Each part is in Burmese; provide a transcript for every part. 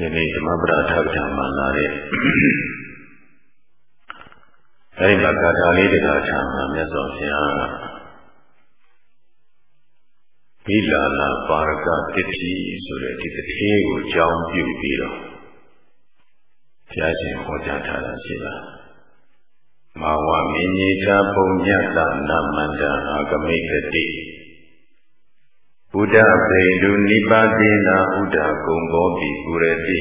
ဒီနေ့ဓမ္မပဒထကထာမှာလာတဲ့အဲဒီမှာကာထာလေးတရားချာမှာမြတ်စွာဘုရားဘိလာလာပါရကတတိဆိုတဲ့ဒီတထေးကိုကြောင်းပြုပြီးတော့ဘုရားရှင်ဟောကြားထားတာရှိလားမာဝမင်းကြီးသာပုံညတနာမန္တအာဂမိတတိ ဘုဒ္ဓဗေဒုနိပါတိနာဥဒ္ဓကုံဘောပိပုရတိ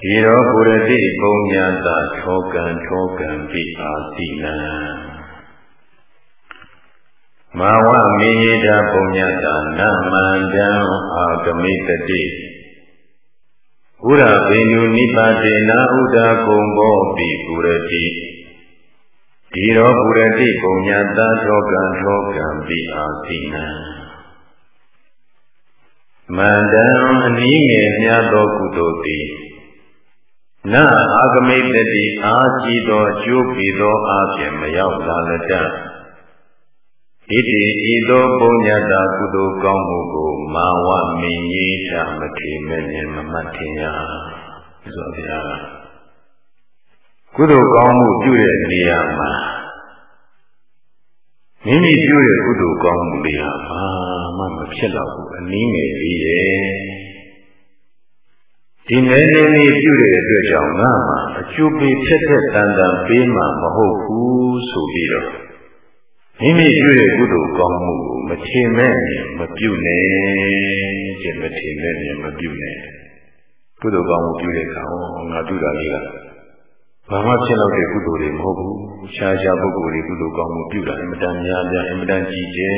ဒီရောပုရတိပုံညာတာထောကံထောကံပိအာတိနံမာဝမေဟိတာပုံညာတာနမန္တံအာဂမိတတိဥရဗေနုနိပါတိနာဥဒ္ဓကုံဘောပိပုရတိဒီရောပုရတိပုံညာတာထောကံထောကံပိအာတိနံ မန္တံအနည်းငယ်များသောကုသိုလ်သည်နအာဂမိတတိအာကြည်သောအကျိုးပေသောအပြင်မရောက်လာလတ္တဣတိဤသောပုညတာကုသိုလ်ကောင်းမှုကိုမာဝမင်းကြီးချမထေမဲ့မြင်မမှတ်ထင်ရဆိုဗျာကုသိုလ်ကောင်းမှုပြုတဲ့နေရာမှာ မိမိပြုတဲ့ကုသိုလ်ကောင်းမှုတွေဟာဘာမှမဖြစ်တော့ဘူးအနည်းငယ်လေးရဲ့ဒီနည်းနည်းလေးပြုတဲ့အတွက်ကြောင့်ငါမှအကျိုးပေးဖြစ်တဲ့တန်တန်ပေးမှမဟုတ်ဘူးဆိုပြီးတော့မိမိပြုတဲ့ကုသိုလ်ကောင်းမှုကိုမထင်မဲ့မပြုနဲ့ကျမထင်မဲ့မပြုနဲ့ကုသိုလ်ကောင်းမှုပြုတဲ့အခါဟောငါပြုတာလေးက ဘာမှဖြစ်တော့တဲ့ကုသိုလ်တွေမဟုတ်ဘူးရှားရှားပုဂ္ဂိုလ်တွေကုသိုလ်ကောင်းမှုပြုတာအင်မတန်များများအင်မတန်ကြည်ကျဲ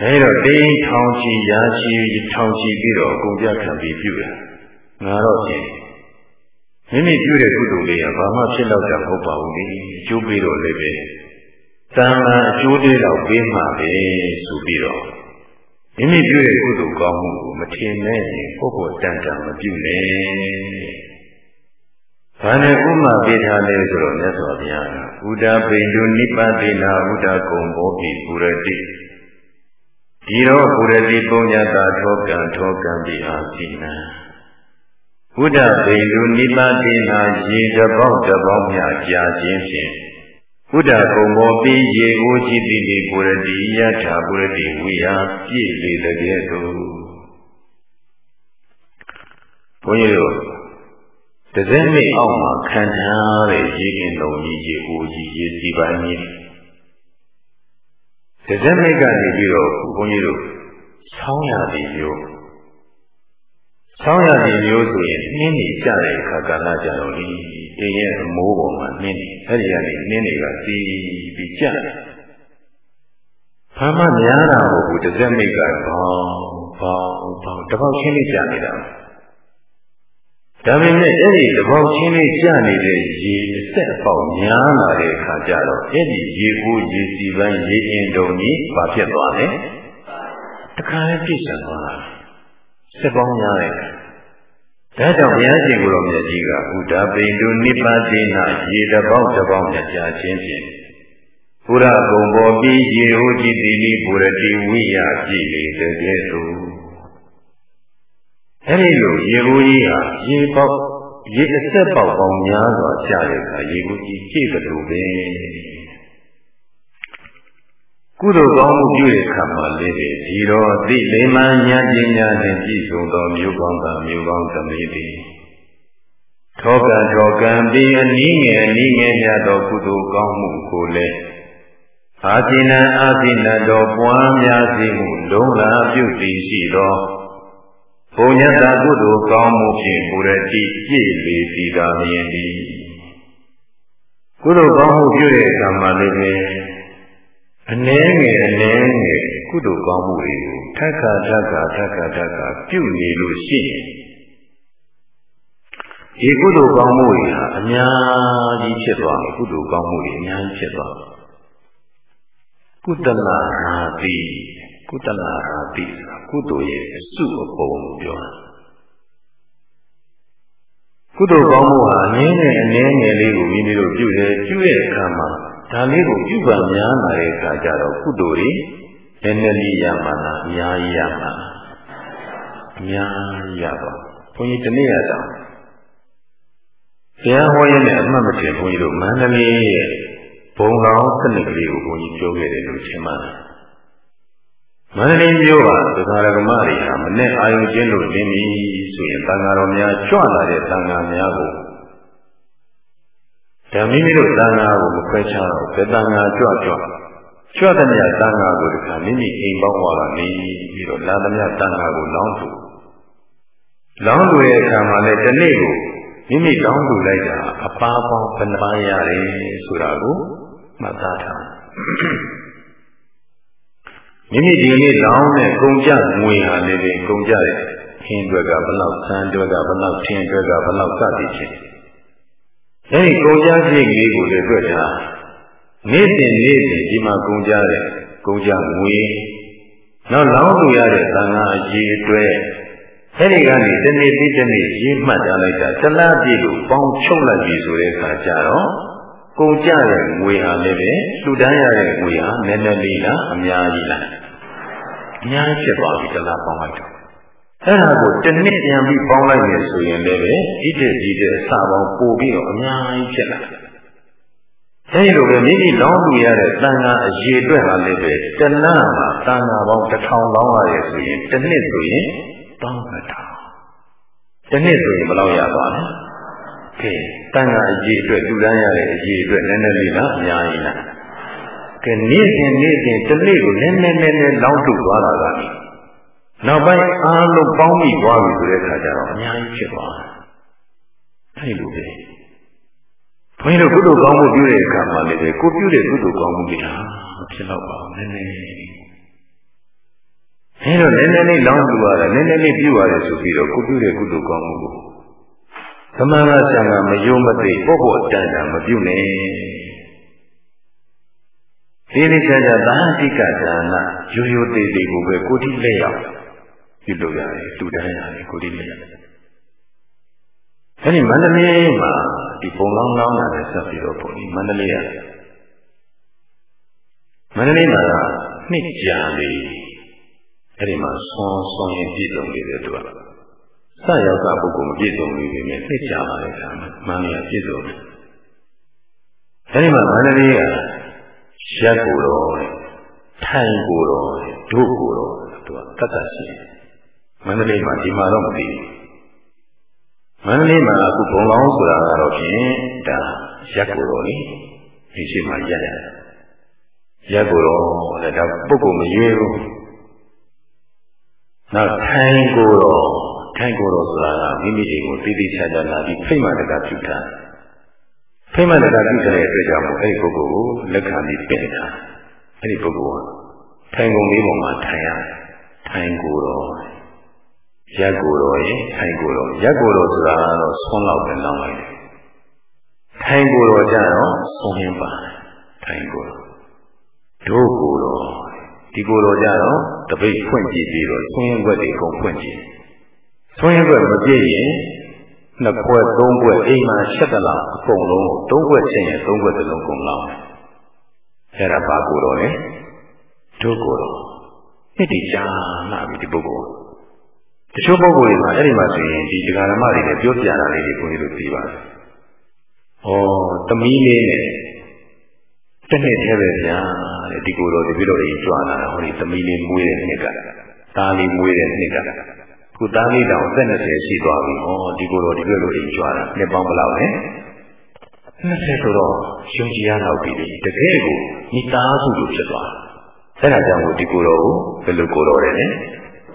အဲဒါတိန်ထောင်ချီရာချီထောင်ချီပြီးတော့အကုန်ပြခံပြီးပြုတာငါတော့ရှင်မိမိပြုတဲ့ကုသိုလ်လေးကဘာမှဖြစ်တော့တာမဟုတ်ပါဘူးလေအကျိုးပေးတော့လည်းပဲတန်ခါအကျိုးသေးတော့ပေးမှာပဲဆိုပြီးတော့မိမိပြုတဲ့ကုသိုလ်ကောင်းမှုကိုမထင်မဲ့ရင်ပုဂ္ဂိုလ်တန်တန်မပြုနဲ့ ဘာနဲ့ဥမာပေးထားလဲဆိုတော့မြတ်စွာဘုရားကဥဒ္ဒပိတုနိပတိနာဥဒ္ဒကုံဘောပိပုရတိဒီတော့ပုရတိပုံညတာထောကံထောကံပိအာတိနာဥဒ္ဒပိတုနိပတိနာရေတပေါက်တပေါက်မြကြာခြင်းဖြင့်ဥဒ္ဒကုံဘောပိရေကိုจิตတိပုရတိယထာပုရတိဝိယပြည့်လေတဲ့ကဲ့သို့ဘုန်းကြီးတို့ တစက်မိအောက်မှာခံထားတဲ့ရေကင်လုံးကြီးရေကိုကြီးရေစီပိုင်းကြီးတစက်မိကနေပြီးတော့ဘုန်းကြီးတို့ဆောင်းရသည်မျိုးဆောင်းရသည်မျိုးဆိုရင်နှင်းနေကြတဲ့အခါကာလကြတော့လေတင်းရဲ့အမိုးပေါ်မှာနှင်းနေအဲ့ဒီကနေနှင်းတွေကစီးပြီးကြတယ်ဘာမှများတာမဟုတ်ဘူးတစက်မိကဘောင်းဘောင်းဘောင်းတပေါက်ချင်းလေးကြနေတာ ဒါပေမဲ့အဲ့ဒီတပေါက်ချင်းလေးကျနေတဲ့ရေအဆက်အပေါက်များလာတဲ့အခါကျတော့အဲ့ဒီရေကိုရေစီပန်းရေအင်တုံကြီးဘာဖြစ်သွားလဲတခါလေးပြည့်စုံသွားတာစက်ပေါင်းများတဲ့ဒါကြောင့်ဘုရားရှင်ကိုယ်တော်မြတ်ကြီးကဘုဒ္ဓပိန္ဒုနိပါတိနာရေတပေါက်တပေါက်နဲ့ကြာချင်းဖြင့်ဘုရားကုံပေါ်ပြီးရေဟိုကြည်တိနိပုရတိဝိယကြည်လေတဲ့ကဲ့သို့ အဲ့ဒီလိုရေဘူးကြီးဟာရေပေါက်ရေအဆက်ပေါက်ပေါင်းများစွာကြာတဲ့အခါရေဘူးကြီးကြည့်ကြလို့ပဲကုသိုလ်ကောင်းမှုပြုတဲ့အခါမှာလေးတွေဒီတော့သိလိမ္မာညာပညာနှင့်ပြည့်စုံသောမျိုးကောင်းသာမျိုးကောင်းသမီးသည်ထောကထောကံပြီးအနည်းငယ်အနည်းငယ်များသောကုသိုလ်ကောင်းမှုကိုလည်းအာသီနံအာသီနတော်ပွားများစေမှုလုံးလာပြုတည်ရှိသော ဘုံညတကုသိုလ်ကောင်းမှုဖြင့်ပုရတိပြည့်လေစီသာမြင်သည်ကုသိုလ်ကောင်းမှုပြုတဲ့အခါမှာလည်းပဲအနည်းငယ်အနည်းငယ်ကုသိုလ်ကောင်းမှုတွေကိုထက်ခါထက်ခါထက်ခါထက်ခါပြုနေလို့ရှိရင်ဒီကုသိုလ်ကောင်းမှုတွေဟာအများကြီးဖြစ်သွားတယ်ကုသိုလ်ကောင်းမှုတွေအများကြီးဖြစ်သွားတယ်ကုသလဟာတိ ကုသလဟာတိကုသိုလ်ရဲ့အစုအပုံကိုပြောတာကုသိုလ်ကောင်းမှုဟာအနည်းနဲ့အနည်းငယ်လေးကိုမိမိတို့ပြုတယ်ပြုတဲ့အခါမှာဒါလေးကိုပြုပါများလာတဲ့အခါကျတော့ကုသိုလ်တွေနည်းနည်းလေးရမှာလားအများကြီးရမှာလားအများရပါဘုန်းကြီးတနေ့ရတော့တရားဟောရင်းနဲ့အမှတ်မတင်ဘုန်းကြီးတို့မန္တလေးရဲ့ဘုံလောင်းစနစ်ကလေးကိုဘုန်းကြီးပြောခဲ့တယ်လို့ထင်ပါတယ် မန္တလေးမြို့ဟာသက္ကာရကမတွေဟာမနဲ့အာယုံကျင်းလို့နေပြီဆိုရင်တန်ဃာတော်များကြွလာတဲ့တန်ဃာများကိုဒါမိမိတို့တန်ဃာကိုမခွဲခြားတော့ဘယ်တန်ဃာကြွကြွကြွတဲ့မြတ်တန်ဃာကိုတခါမိမိအိမ်ပေါင်းဝါကနေပြီးတော့လာသမျှတန်ဃာကိုလောင်းသူလောင်းသူရဲ့အခါမှာလည်းဒီနေ့ကိုမိမိလောင်းသူလိုက်တာအပါပေါင်းဘယ်နှပါးရတယ်ဆိုတာကိုမှတ်သားထား မိမိဒီနေ့လောင်းတဲ့ကုန်ကြငွေဟာလည်းပဲကုန်ကြတဲ့ခင်းတွက်ကဘလောက်ဆန်းတွက်ကဘလောက်ထင်းတွက်ကဘလောက်စသည်ဖြင့်အဲဒီကုန်ကြစိတ်ကလေးကိုလည်းတွေ့တာနေ့စဉ်နေ့စဉ်ဒီမှာကုန်ကြတဲ့ကုန်ကြငွေနောက်လောင်းသူရတဲ့သံဃာအကြီးအတွက်အဲဒီကနေတနေ့ပြီးတနေ့ရေးမှတ်ထားလိုက်တာတလားပြည့်လို့ပေါင်းချုပ်လိုက်ပြီဆိုတဲ့အခါကျတော့ကုန်ကြတဲ့ငွေဟာလည်းပဲလှူဒန်းရတဲ့ငွေဟာနည်းနည်းလေးလားအများကြီးလား အများကြီးဖြစ်သွားပြီတလားပေါင်းလိုက်တော့အဲ့ဒါကိုတစ်နှစ်ပြန်ပြီးပေါင်းလိုက်ရဆိုရင်လည်းပဲဣတိကြီးတဲ့အစပေါင်းပို့ပြီးတော့အများကြီးဖြစ်လာတယ်အဲဒီလိုပဲမိမိလောင်းလူရတဲ့တန်ခါအရေအတွက်ဟာလည်းပဲတဏှာမှာတန်ခါပေါင်းတစ်ထောင်လောင်းရတယ်ဆိုရင်တစ်နှစ်ဆိုရင်တောင်းမထောင်တစ်နှစ်ဆိုရင်ဘယ်လောက်ရသွားလဲကဲတန်ခါအရေအတွက်လူတန်းရတဲ့အရေအတွက်နည်းနည်းလေးလားအများကြီးလား ကဲနေ့စဉ်နေ့စဉ်တစ်နေ့ကိုနည်းနည်းနည်းနည်းလောင်းတုသွားတာကနောက်ပိုင်းအားလုံးပေါင်းမိသွားပြီဆိုတဲ့အခါကျတော့အများကြီးဖြစ်သွားတယ်အဲဒီလိုပဲဘုန်းကြီးတို့ကုသိုလ်ကောင်းမှုပြုတဲ့အခါမှာလည်းကိုပြုတဲ့ကုသိုလ်ကောင်းမှုတွေဟာမဖြစ်တော့ပါဘူးနည်းနည်းအဲတော့နည်းနည်းလေးလောင်းပြရတယ်နည်းနည်းလေးပြုရတယ်ဆိုပြီးတော့ကိုပြုတဲ့ကုသိုလ်ကောင်းမှုကိုသမဏဆံကမယုံမသိပုဂ္ဂိုလ်အတန်တန်မပြုနဲ့ ဒီလိုကြကြသာတိကဒါနရိုးရိုးသေးသေးကိုပဲကိုတိလက်ရောက်ပြုလို့ရတယ်တူတန်းရတယ်ကိုတိလက်ရောက်အဲဒီမန္တလေးမှာဒီပုံလောင်းလောင်းတာနဲ့ဆက်ပြီးတော့ပုံဒီမန္တလေးရမန္တလေးမှာနှစ်ကြာလေးအဲ့ဒီမှာဆွန်ဆွန်ရင်ပြည့်စုံနေတယ်သူကစရောက်ကပုဂ္ဂိုလ်မပြည့်စုံနေပြီနဲ့နှစ်ကြာပါလေခါမှာမန္တလေးကပြည့်စုံတယ်အဲ့ဒီမှာမန္တလေးက ရက်ကိုတော့ထိုင်ကိုတော့ဒုကိုတော့သူကတတ်တတ်ရှိတယ်မန္တလေးမှာဒီမှာတော့မသိဘူးမန္တလေးမှာအခုဘုံလောင်းဆိုတာကတော့ဖြင့်ဒါရက်ကိုတော့လေဒီရှိမှရက်ရတယ်ရက်ကိုတော့လည်းဒါပုဂ္ဂိုလ်မရွေးဘူးနောက်ထိုင်ကိုတော့ထိုင်ကိုတော့ဆိုတာကမိမိတွေကိုတည်တည်ချာချာလာပြီးဖိမှန်တကပြုထား ဖိမှန်တကပြုထားတဲ့အတွက်ကြောင့်အဲ့ဒီပုဂ္ဂိုလ်ကိုလက်ခံပြီးပြင်တာအဲ့ဒီပုဂ္ဂိုလ်ကထိုင်ကုန်လေးပေါ်မှာထိုင်ရတယ်ထိုင်ကိုတော့ရက်ကိုတော့ရင်ထိုင်ကိုတော့ရက်ကိုတော့ဆိုတာကတော့ဆွန်းလောက်ပဲလောင်းလိုက်တယ်ထိုင်ကိုတော့ကြတော့ဆွန်းရင်းပါတယ်ထိုင်ကိုတော့ဒုကိုတော့ဒီကိုတော့ကြတော့တပိတ်ဖွင့်ကြည့်ပြီးတော့ဆွန်းရင်ွက်တွေကုန်ဖွင့်ကြည့်ဆွန်းရင်ွက်မပြည့်ရင် နှစ်ခွက်သုံးခွက်အိမ်မှာရှက်တလားအကုန်လုံးသုံးခွက်ချင်းရင်သုံးခွက်တစ်လုံးကုန်လောင်းတယ်အဲ့ဒါပါကိုတော့လေဒုကိုတော့နှစ်တည်ကြာလာပြီဒီပုဂ္ဂိုလ်တချို့ပုဂ္ဂိုလ်တွေမှာအဲ့ဒီမှာဆိုရင်ဒီဒကာရမတွေနဲ့ပြောပြတာလေးတွေကိုကြီးတို့သိပါတယ်။ဩသမီးလေးနဲ့တနေ့တည်းပဲဗျာတဲ့ဒီကိုယ်တော်ဒီပြတော်ကြီးကြွလာတာဟောဒီသမီးလေးမွေးတဲ့နှစ်ကသားလေးမွေးတဲ့နှစ်က ခုသားလေးတောင်အသက်20ရှိသွားပြီ။ဩဒီကိုယ်တော်ဒီပြတော်ကြီးကြွလာနှစ်ပေါင်းဘယ်လောက်လဲ20ဆိုတော့ယုံကြည်ရတော့ပြီတကယ်ကိုမိသားစုလိုဖြစ်သွားတယ်။အဲဒါကြောင့်ဒီကိုယ်တော်ကိုဘယ်လိုကိုယ်တော်လဲ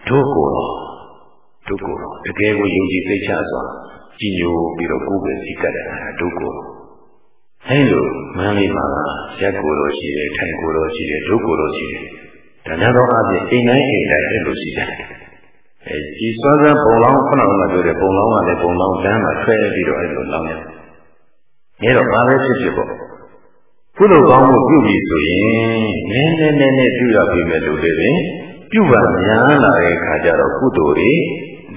တို့ကိုယ်တော်ဒုက္ခတကယ်ကိုယုံကြည်သိချစွာကြည်ညိုပြီးတော့ကိုယ်ပဲစိတ်ကတဲ့ဒုက္ခအဲလိုမန်းလေးမှာရက်ကိုယ်တော်ရှိတယ်ထိုင်ကိုယ်တော်ရှိတယ်ဒုက္ခတော်ရှိတယ်ဒါကြတော့အပြင်အိမ်တိုင်းအိမ်တိုင်းအဲ့လိုရှိတယ် အဲဒီစွမ်းစမ်းပုံလောင်းခုနကပြောတဲ့ပုံလောင်းကလည်းပုံလောင်းလမ်းမှာဆွဲပြီးတော့အဲ့လိုလောင်းရတယ်။အဲတော့ဘာပဲဖြစ်ဖြစ်ပေါ့ကုသိုလ်ကောင်းမှုပြုပြီဆိုရင်နည်းနည်းနည်းနည်းပြုရပြီမဲ့လို့လည်းပြုပါများလာတဲ့အခါကျတော့ကုသိုလ်တွေ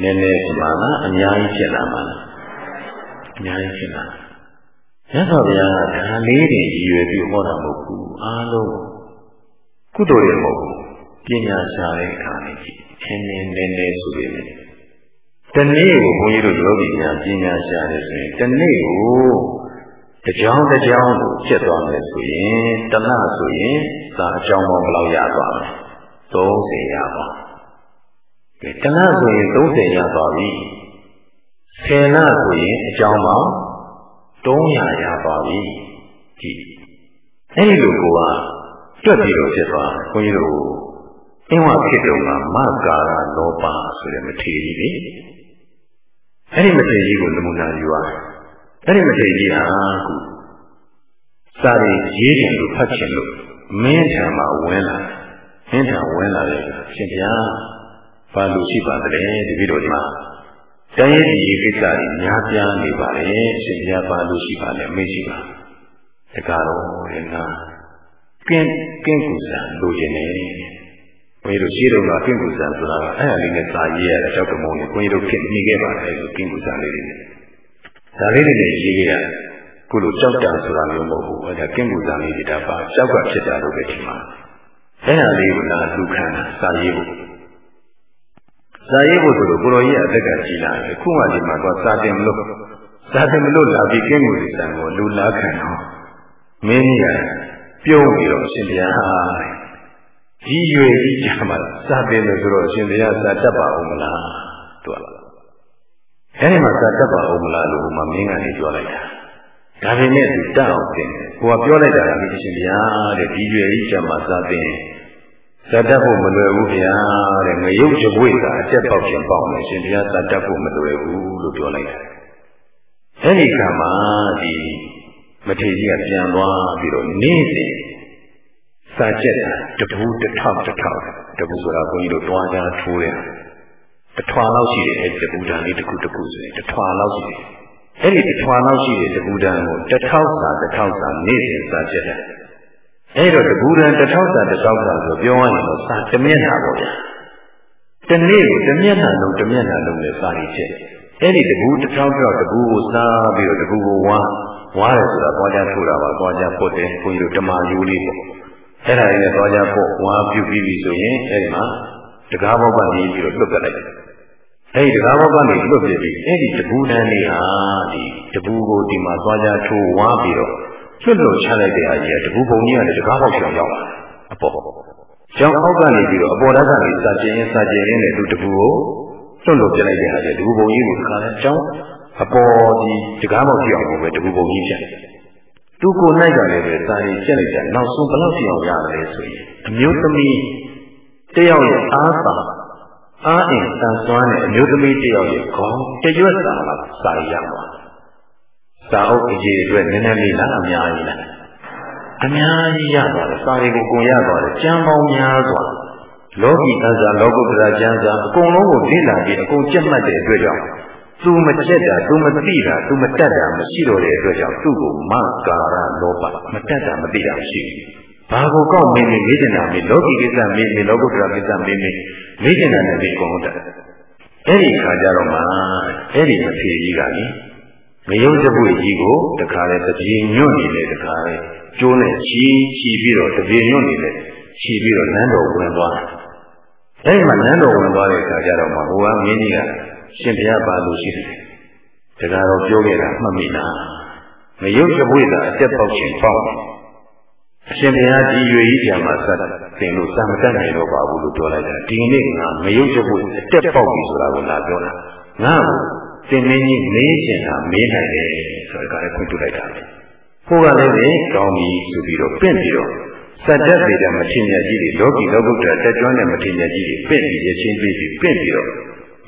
နည်းနည်းဒီမှာကအများကြီးဖြစ်လာမှာလားအများကြီးဖြစ်လာမြတ်စွာဘုရားကဒါလေးတွေရည်ရွယ်ပြီးဟောတာမဟုတ်ဘူးအားလုံးကုသိုလ်တွေမဟုတ်ဘူး ပညာရှာတဲ့အခါနဲ့ကြည့်အင်းင်းနည်းနည်းဆိုပေမဲ့တနေ့ကိုဘုန်းကြီးတို့ယောဂီများပညာရှာတယ်ဆိုရင်တနေ့ကိုတကြောင်တကြောင်ကိုကျက်သွားမယ်ဆိုရင်တလဆိုရင်သာအကြောင်းပေါင်းဘယ်လောက်ရသွားမလဲ30ရပါကဲတလဆိုရင်30ရသွားပြီ10လဆိုရင်အကြောင်းပေါင်း300ရသွားပြီကြည့်အဲ့ဒီလိုကိုကတွက်ပြီးတော့ဖြစ်သွားဘုန်းကြီးတို့ အင်းဝဖြစ်တုံကမကာရလောဘဆိုတဲ့မထေရကြီးလေအဲ့ဒီမထေရကြီးကိုနမူနာယူရအဲ့ဒီမထေရကြီးဟာခုစာရီရေးတယ်လို့ဖတ်ချင်လို့မင်းထံမှာဝင်လာမင်းထံဝင်လာတယ်ရှင်ဗျာဘာလို့ရှိပါသလဲတပည့်တော်ဒီမှာတိုင်းရည်ဒီကိစ္စကြီးများပြားနေပါလေရှင်ဗျာဘာလို့ရှိပါလဲမေ့ရှိပါတကားတော့ရင်ကကင်းကင်းကူစာလိုချင်တယ် ဘုန်းကြီးတို့ရှိတော့ကကင်းကူစာဆိုတာကအဲ့ဒါလေးနဲ့စာရေးရတဲ့ကြောက်ကမုံနဲ့ဘုန်းကြီးတို့ခင်နေခဲ့ပါတယ်ဆိုကင်းကူစာလေးတွေနဲ့ဒါလေးတွေနဲ့ရေးခဲ့ရခုလိုကြောက်တံဆိုတာမျိုးမဟုတ်ဘူးအဲ့ဒါကင်းကူစာလေးတွေဒါပါကြောက်ကဖြစ်တာလို့ပဲထင်ပါအဲ့ဒါလေးကလူခံတာစာရေးဖို့စာရေးဖို့ဆိုတော့ကိုရောကြီးအသက်ကကြီးလာတယ်ခုမှဒီမှာတော့စာတင်မလို့စာတင်မလို့လာပြီးကင်းကူစာကိုလူလာခံတော့မင်းကြီးကပြုံးပြီးတော့ရှင်ဘုရား ဒီရွယ်ကြီးကြမှာစတယ်လို့ဆိုတော့အရှင်ဘုရားစာတတ်ပါဦးမလားသူကအဲဒီမှာစာတတ်ပါဦးမလားလို့ဟိုမှာမင်းကနေပြောလိုက်တာဒါပေမဲ့သူတတ်အောင်ပြင်တယ်ဟိုကပြောလိုက်တာကအရှင်ဘုရားတဲ့ဒီရွယ်ကြီးကြမှာစာတင်စာတတ်ဖို့မလွယ်ဘူးဗျာတဲ့ငရုတ်ကြွေကအတက်ပေါက်ခြင်းပေါက်မယ်ရှင်ဘုရားစာတတ်ဖို့မလွယ်ဘူးလို့ပြောလိုက်တယ်အဲဒီကမှာဒီမထေရကြီးကပြန်သွားပြီးတော့နေ့စဉ် စာချက်တာတပူးတစ်ထောက်တစ်ထောက်တပူးဆိုတာဘုန်းကြီးတို့တွားကြထိုးတယ်တထွာလောက်ရှိတယ်အဲဒီတပူတန်လေးတစ်ခုတစ်ခုဆိုရင်တထွာလောက်ရှိတယ်အဲ့ဒီတထွာလောက်ရှိတဲ့တပူတန်ကိုတစ်ထောက်စာတစ်ထောက်စာနေ့စဉ်စာချက်တာအဲ့တော့တပူတန်တစ်ထောက်စာတစ်ထောက်စာဆိုပြောရရင်တော့စာတစ်မျက်နှာပေါ့ဗျာတနေ့ကိုတစ်မျက်နှာလုံးတစ်မျက်နှာလုံးနဲ့စာရည်ချက်အဲ့ဒီတပူတစ်ထောက်တော့တပူကိုစားပြီးတော့တပူကိုဝါဝါတယ်ဆိုတာသွားကြထိုးတာပါသွားကြပုတ်တယ်ဘုန်းကြီးတို့ဓမ္မယူလေးပေါ့ အဲ့ဒါလေးနဲ့သွားကြဖို့ဝါပြုပြီးပြီဆိုရင်အဲ့ဒီမှာတကားဘောကနေပြီးတော့လွတ်ပြလိုက်တယ်အဲ့ဒီတကားဘောကနေလွတ်ပြပြီးအဲ့ဒီတပူတန်းလေးဟာဒီတပူကိုဒီမှာသွားကြထိုးဝါပြီးတော့လွတ်လို့ချလိုက်တဲ့အားကြီးကတပူပုံကြီးကလည်းတကားဘောချောင်ရောက်လာအပေါ်ကျောင်းအောက်ကနေပြီးတော့အပေါ်ဓာတ်ကနေစာကျင်ရင်စာကျင်ရင်းနဲ့သူတပူကိုလွတ်လို့ပြလိုက်တဲ့အားကြီးတပူပုံကြီးကိုခါလဲကျောင်းအပေါ်ဒီတကားဘောချောင်ကိုပဲတပူပုံကြီးပြန် သူကိုနိုင်ကြလည်းပဲစာရီကျက်လိုက်တာနောက်ဆုံးဘယ်လောက်ပြောင်းရတယ်ဆိုရင်အမျိုးသမီးတယောက်ရဲ့အားသာအားအင်တန်ဆွမ်းတဲ့အမျိုးသမီးတယောက်ရဲ့ခေါင်းတရွက်စာလောက်စာရီရမှာစာအုပ်အကြီးအတွက်နည်းနည်းလေးလားအများကြီးလားအများကြီးရသွားတယ်စာရီကိုကုန်ရသွားတယ်ကျမ်းပေါင်းများစွာလောကီသစ္စာလောကုတ္တရာကျမ်းစာအကုန်လုံးကိုလေ့လာပြီးအကုန်ကြက်မှတ်တဲ့အတွက်ကြောင့် သူမချက်တာသူမသိတာသူမတတ်တာမရှိတော့တဲ့အတွက်ကြောင့်သူ့ကိုမကာရလောဘမတတ်တာမသိတာမရှိဘူး။ဘာကိုကောက်မင်းနေမေးကျင်တာမေးလောကီကိစ္စမေးမေးလောကုတ္တရာကိစ္စမေးမေးမေးကျင်တာနဲ့မေးကုန်တတ်။အဲ့ဒီခါကျတော့မှအဲ့ဒီမဖြေကြီးကလေမယုံစပွေကြီးကိုတခါလေတပြေညွန့်နေလေတခါလေကျိုးနဲ့ချီချီပြီးတော့တပြေညွန့်နေလေချီပြီးတော့နန်းတော်ဝင်သွားတယ်။အဲ့ဒီမှာနန်းတော်ဝင်သွားတဲ့ခါကျတော့မှဟိုကမင်းကြီးက ရှင်ဘုရားပါလို့ရှိတယ်။ဒါကတော့ပြောခဲ့တာမှတ်မိလား။မယုတ်ကြွေတာအတက်ပေါက်ခြင်းပေါ့။အရှင်ဘုရားဒီရွေကြီးပြန်မှာစသင်လို့စံမတတ်နိုင်တော့ပါဘူးလို့ပြောလိုက်တာ။ဒီနေ့ငါမယုတ်ကြွေအတက်ပေါက်ပြီဆိုတာကိုလာပြောတာ။ငါ့ကိုသင်မင်းကြီးမေးချင်တာမေးနိုင်တယ်ဆိုတော့ကလည်းခွင့်ပြုလိုက်တာပဲ။ကိုကလည်းပဲကောင်းပြီဆိုပြီးတော့ပြင့်ပြီးတော့စတ္တဗေဒမထေရကြီးတွေလောကီလောကုတ္တရာတက်ကျွမ်းတဲ့မထေရကြီးတွေပြင့်ပြီးရချင်းပြီးပြီးပြင့်ပြီးတော့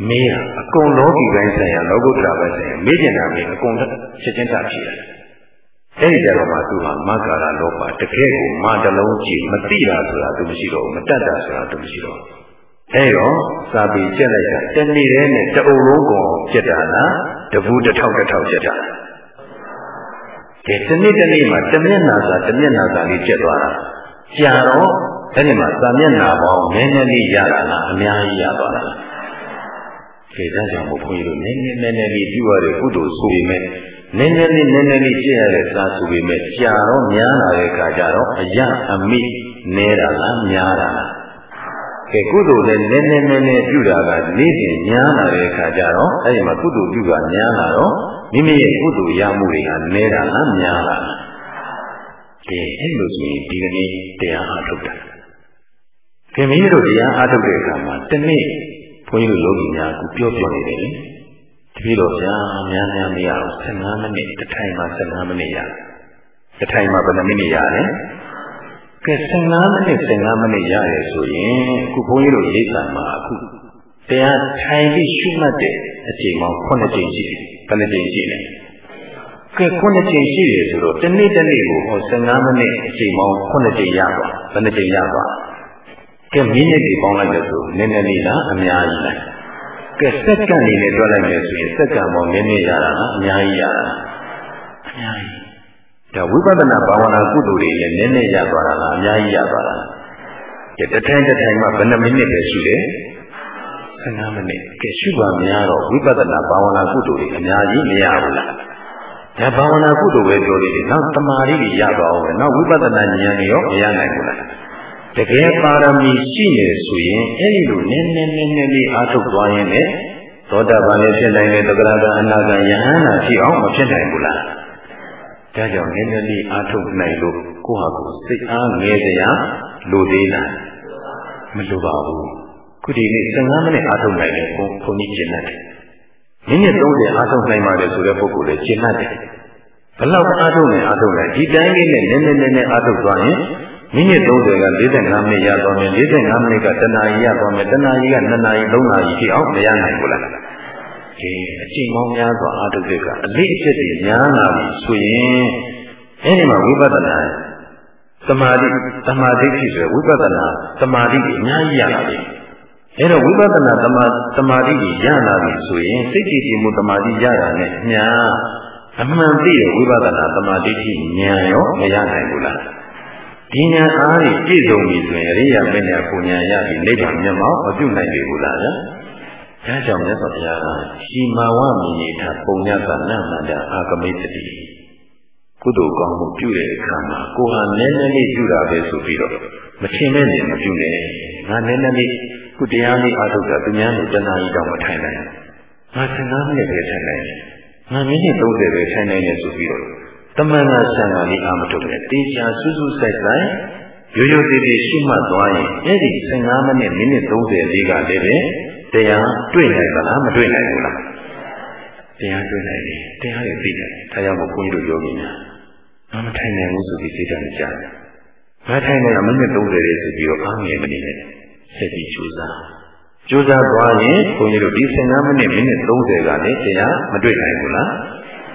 မင်းဟာအကုန်လောကီပိုင်းဆိုင်ရာလောကုတ္တရာပိုင်းဆိုင်ရာမေးကျင်တာမင်းအကုန်ချက်ချင်းတတ်ဖြစ်တယ်။အဲဒီကြတော့မှသူဟာမက္ကာရလောဘတကယ်ကိုမတလုံးကြည့်မသိတာဆိုတာသူမရှိတော့မတတ်တာဆိုတာသူမရှိတော့အဲတော့စာပေကျက်လိုက်တာတနေ့တည်းနဲ့တအုပ်လုံးကုန်ကျက်တာလားတပူးတစ်ထောက်တစ်ထောက်ကျက်တာကဲတနေ့တနေ့မှာတမျက်နာစာတမျက်နာစာလေးကျက်သွားတာကြာတော့အဲ့ဒီမှာစာမျက်နာပေါင်းနည်းနည်းလေးရတာလားအများကြီးရသွားတာလား ခေတ္တကြောင့်ဘုန်းကြီးတို့နည်းနည်းနည်းနည်းလေးပြုရတဲ့ကုသိုလ်ဆိုပေမဲ့နည်းနည်းလေးနည်းနည်းလေးကျင့်ရတဲ့စာဆိုပေမဲ့ကြာတော့များလာတဲ့အခါကျတော့အယအမိနဲတာလားများတာလားကကဲကုသိုလ်လည်းနည်းနည်းနည်းနည်းပြုတာကနေ့စဉ်ညားလာတဲ့အခါကျတော့အဲ့ဒီမှာကုသိုလ်ပြုတာညားလာတော့မိမိရဲ့ကုသိုလ်ရမှုတွေကနည်းတာလားများလာလားကဲအဲ့လိုဆိုရင်ဒီကနေ့တရားအားထုတ်တာခင်ဗျားတို့တရားအားထုတ်တဲ့အခါမှာတနေ့ ဘုန်းကြီးတို့ယောဂီများကပြောပြနေတယ်လေတပည့်တော်ဗျာများများမရအောင်15မိနစ်တစ်ထိုင်မှာ15မိနစ်ရတစ်ထိုင်မှာဘယ်နှမိနစ်ရလဲကဲ15မိနစ်15မိနစ်ရတယ်ဆိုရင်အခုဘုန်းကြီးတို့ရိပ်သာမှာအခုတရားထိုင်ပြီးရှုမှတ်တဲ့အချိန်ပေါင်း9ချိန်ရှိတယ်ဘယ်နှချိန်ရှိလဲကဲ9ချိန်ရှိတယ်ဆိုတော့တစ်နေ့တစ်နေ့ကိုဟော15မိနစ်အချိန်ပေါင်း9ချိန်ရပါဘယ်နှချိန်ရပါ ကဲမိနစ်တွေပေါင်းလိုက်လို့ဆိုနည်းနည်းလေးလားအများကြီးလားကဲစက္ကန့်နေနဲ့တွက်လိုက်မယ်ဆိုရင်စက္ကန့်ပေါင်းနည်းနည်းရတာလားအများကြီးရတာအများကြီးဒါဝိပဿနာဘာဝနာကုသိုလ်တွေလည်းနည်းနည်းရသွားတာလားအများကြီးရသွားတာကဲတစ်ထိုင်တစ်ထိုင်မှဘယ်နှမိနစ်ပဲရှိတယ်15မိနစ်ကဲရှုပါများတော့ဝိပဿနာဘာဝနာကုသိုလ်တွေအများကြီးမရဘူးလားဒါဘာဝနာကုသိုလ်ပဲပြောနေတယ်နောက်တမာရီတွေရသွားအောင်ပဲနောက်ဝိပဿနာဉာဏ်တွေရောမရနိုင်ဘူးလား တကယ်ပါရမီရှိနေဆိုရင်အဲ့ဒီလိုနည်းနည်းနည်းနည်းလေးအားထုတ်သွားရင်လည်းသောတာပန်လည်းဖြစ်နိုင်တယ်သက္ကရာကအနာဂံယဟန္တာဖြစ်အောင်မဖြစ်နိုင်ဘူးလားဒါကြောင့်နည်းနည်းလေးအားထုတ်နိုင်လို့ကိုယ့်ဟာကိုယ်စိတ်အားငယ်စရာလိုသေးလားမလိုပါဘူးခုဒီနေ့15မိနစ်အားထုတ်နိုင်တယ်ဘုန်းဘုန်းကြီးကျင့်တတ်တယ်မိနစ်30အားထုတ်နိုင်ပါတယ်ဆိုတဲ့ပုဂ္ဂိုလ်လည်းကျင့်တတ်တယ်ဘလောက်အားထုတ်နေအားထုတ်နေဒီတိုင်းလေးနဲ့နည်းနည်းနည်းနည်းအားထုတ်သွားရင် မိနစ်30က45မိနစ်ရသွားမယ်45မိနစ်ကတနာရီရသွားမယ်တနာရီက2နာရီ3နာရီထိအောင်မရနိုင်ဘူးလားကဲအချိန်ပေါင်းများစွာအာထုပ်ကအလေးအကျက်တွေများလာပြီဆိုရင်အဲဒီမှာဝိပဿနာသမာဓိသမာဓိဖြစ်ဆိုဝိပဿနာသမာဓိအများကြီးရလာပြီအဲတော့ဝိပဿနာသမာသမာဓိကြီးရလာပြီဆိုရင်စိတ်ကြည်ကြည်မှုသမာဓိရတာနဲ့ညာအမှန်သိတဲ့ဝိပဿနာသမာဓိကြီးဉာဏ်ရောမရနိုင်ဘူးလား ဒီဉာဏ်အားဖြင့်ပြည့်စုံပြီဆိုရင်အရိယာမင်းနဲ့ပူဉာဏ်ရပြီးနိဗ္ဗာန်မျက်မှောက်မပြုနိုင်ပြီဘူးလားဗျာဒါကြောင့်မြတ်စွာဘုရားကရှိမာဝမိနိထပုံညသနမန္တအာကမိတ္တိကုသိုလ်ကောင်းမှုပြုတဲ့အခါမှာကိုဟာနည်းနည်းလေးပြုတာပဲဆိုပြီးတော့မထင်မဲ့နေမပြုနဲ့ငါနည်းနည်းလေးခုတရားလေးအားထုတ်တာသူများနဲ့တဏှာကြီးတောင်မထိုင်နိုင်ငါ15မိနစ်ပဲထိုင်နိုင်ငါမိနစ်30ပဲထိုင်နိုင်တယ်ဆိုပြီးတော့ တမန်တော်ဆံဃာလေးအာမထုတ်တယ်တေချာစူးစူးဆိုင်ဆိုင်ရိုးရိုးသေးသေးရှိမှတ်သွားရင်အဲ့ဒီ15မိနစ်မိနစ်30လေးကလည်းပဲတရားတွေ့နိုင်သလားမတွေ့နိုင်ဘူးလားတရားတွေ့နိုင်တယ်တရားတွေသိတယ်ဒါကြောင့်မို့ဘုန်းကြီးတို့ယောဂီများငါမထိုင်နိုင်ဘူးဆိုပြီးစိတ်ဓာတ်ကြတယ်ငါထိုင်နိုင်တာမိနစ်30လေးဆိုပြီးတော့အားငယ်မနေနဲ့ဆက်ပြီးကြိုးစားကြိုးစားသွားရင်ဘုန်းကြီးတို့ဒီ15မိနစ်မိနစ်30ကလည်းတရားမတွေ့နိုင်ဘူးလား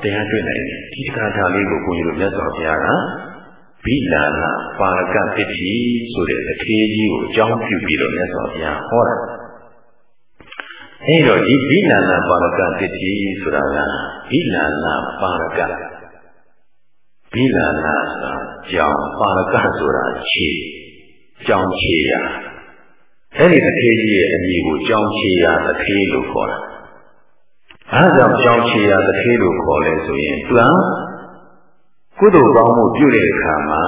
တရားတွေ့နိုင်တယ်ဒီကထာလေးကိုဘုန်းကြီးတို့မြတ်စွာဘုရားကဘိလာနာပါရကပစ္စည်းဆိုတဲ့အထေးကြီးကိုအကြောင်းပြုပြီးတော့မြတ်စွာဘုရားဟောတာအဲတော့ဒီဘိလာနာပါရကပစ္စည်းဆိုတာကဘိလာနာပါရကဘိလာနာဆိုတာကြောင်းပါရကဆိုတာခြေကြောင်းခြေရအဲ့ဒီတစ်ထေးကြီးရဲ့အမည်ကိုကြောင်းခြေရတစ်ထေးလို့ခေါ်တာ အားကြောင့်ကြောင်းချေရတထေးလို့ခေါ်လဲဆိုရင်သူကကုသိုလ်ကောင်းမှုပြုတဲ့အခါမှာ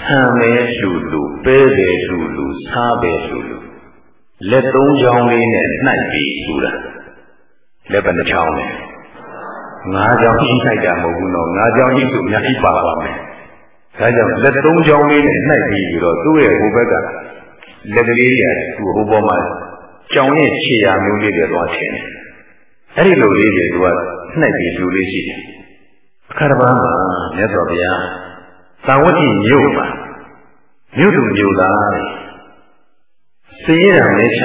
ဆံပဲလှူလူပဲပဲလှူလူစားပဲလှူလူလက်သုံးချောင်းလေးနဲ့နှိုက်ပြီးလှူတာလက်ဘယ်နှချောင်းလဲငါးချောင်းကြီးနှိုက်တာမဟုတ်ဘူးနော်ငါးချောင်းကြီးဆိုအများကြီးပါပါမယ်ဒါကြောင့်လက်သုံးချောင်းလေးနဲ့နှိုက်ပြီးပြီးတော့သူ့ရဲ့ဟိုဘက်ကလက်ကလေးရသူ့ဟိုပေါ်မှာကြောင်ရဲ့ခြေရာမျိုးလေးတွေသွားခြင်းတယ် အဲ့ဒီလိုလေးတွေသူကနှိုက်ပြီးလူလေးရှိတယ်အခါတစ်ပါးမှာမြတ်စွာဘုရားသာဝတိမြို့မှာမြို့သူမြို့သားစည်ရတာမဲချ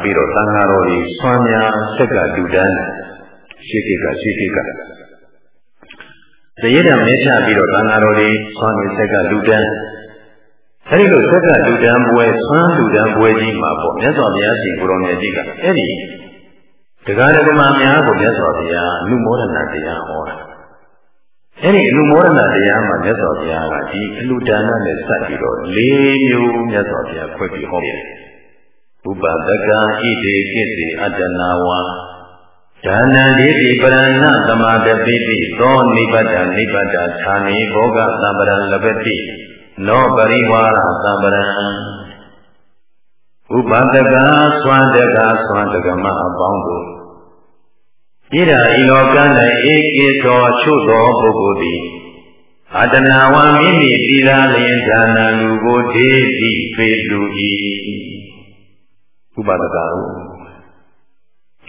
ပြီးတော့သံဃာတော်ကြီးဆွမ်းများဆက်ကလူတန်းရှိခိကရှိခိကစည်ရတာမဲချပြီးတော့သံဃာတော်ကြီးဆွမ်းများဆက်ကလူတန်းအဲဒီလိုဆက်ကလူတန်းပွဲဆွမ်းလူတန်းပွဲကြီးမှာပေါ့မြတ်စွာဘုရားရှင်ကိုရောင်မြတ်ကြီးကအဲ့ဒီ တရားဓမ္မများကိုမြတ်စွာဘုရားအနုမောဒနာတရားဟောတာအဲ့ဒီအနုမောဒနာတရားမှာမြတ်စွာဘုရားကဒီအလူဒါနနဲ့စပ်ပြီးတော့၄မျိုးမြတ်စွာဘုရားခွဲပြီးဟောတယ်ဥပဒကဣတိကိစေအတ္တနာဝါဒါနံဒေတိပရဏသမာတပိတိသောနိဗ္ဗတနိဗ္ဗတဌာနေဘောဂသံပရံလပတိနောပရိဝါရသံပရံဥပဒကဆွမ်းတကဆွမ်းတကမအပေါင်းတို့ ဣဒာဤလောက၌ဧကေသောချို့သောပုဂ္ဂိုလ်သည်အတနာဝမိမိသီလာလျင်ဒါနလူကိုဒေတိဖေလူ၏ဥပဒက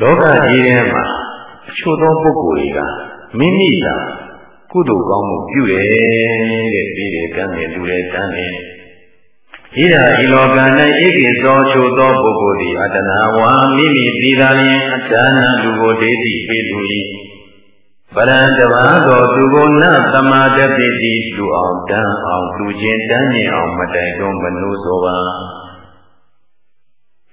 လောကကြီးထဲမှာအချို့သောပုဂ္ဂိုလ်တွေကမိမိသာကုသိုလ်ကောင်းမှုပြုတယ်တဲ့ပြီးတယ်ကံတယ်လူတယ်တန်းတယ် ဣဒာဤလောက၌ဧကိသောချို့သောပုဂ္ဂိုလ်သည်အတနာဝါမိမိသီသာလျင်အတဏလူကိုဒေတိပေးလူ၏ပရံတဘာသောသူကိုနသမာတတိတိလူအောင်တန်းအောင်လူချင်းတန်းမြင်အောင်မတိုင်တွန်းမနှိုးစောပါ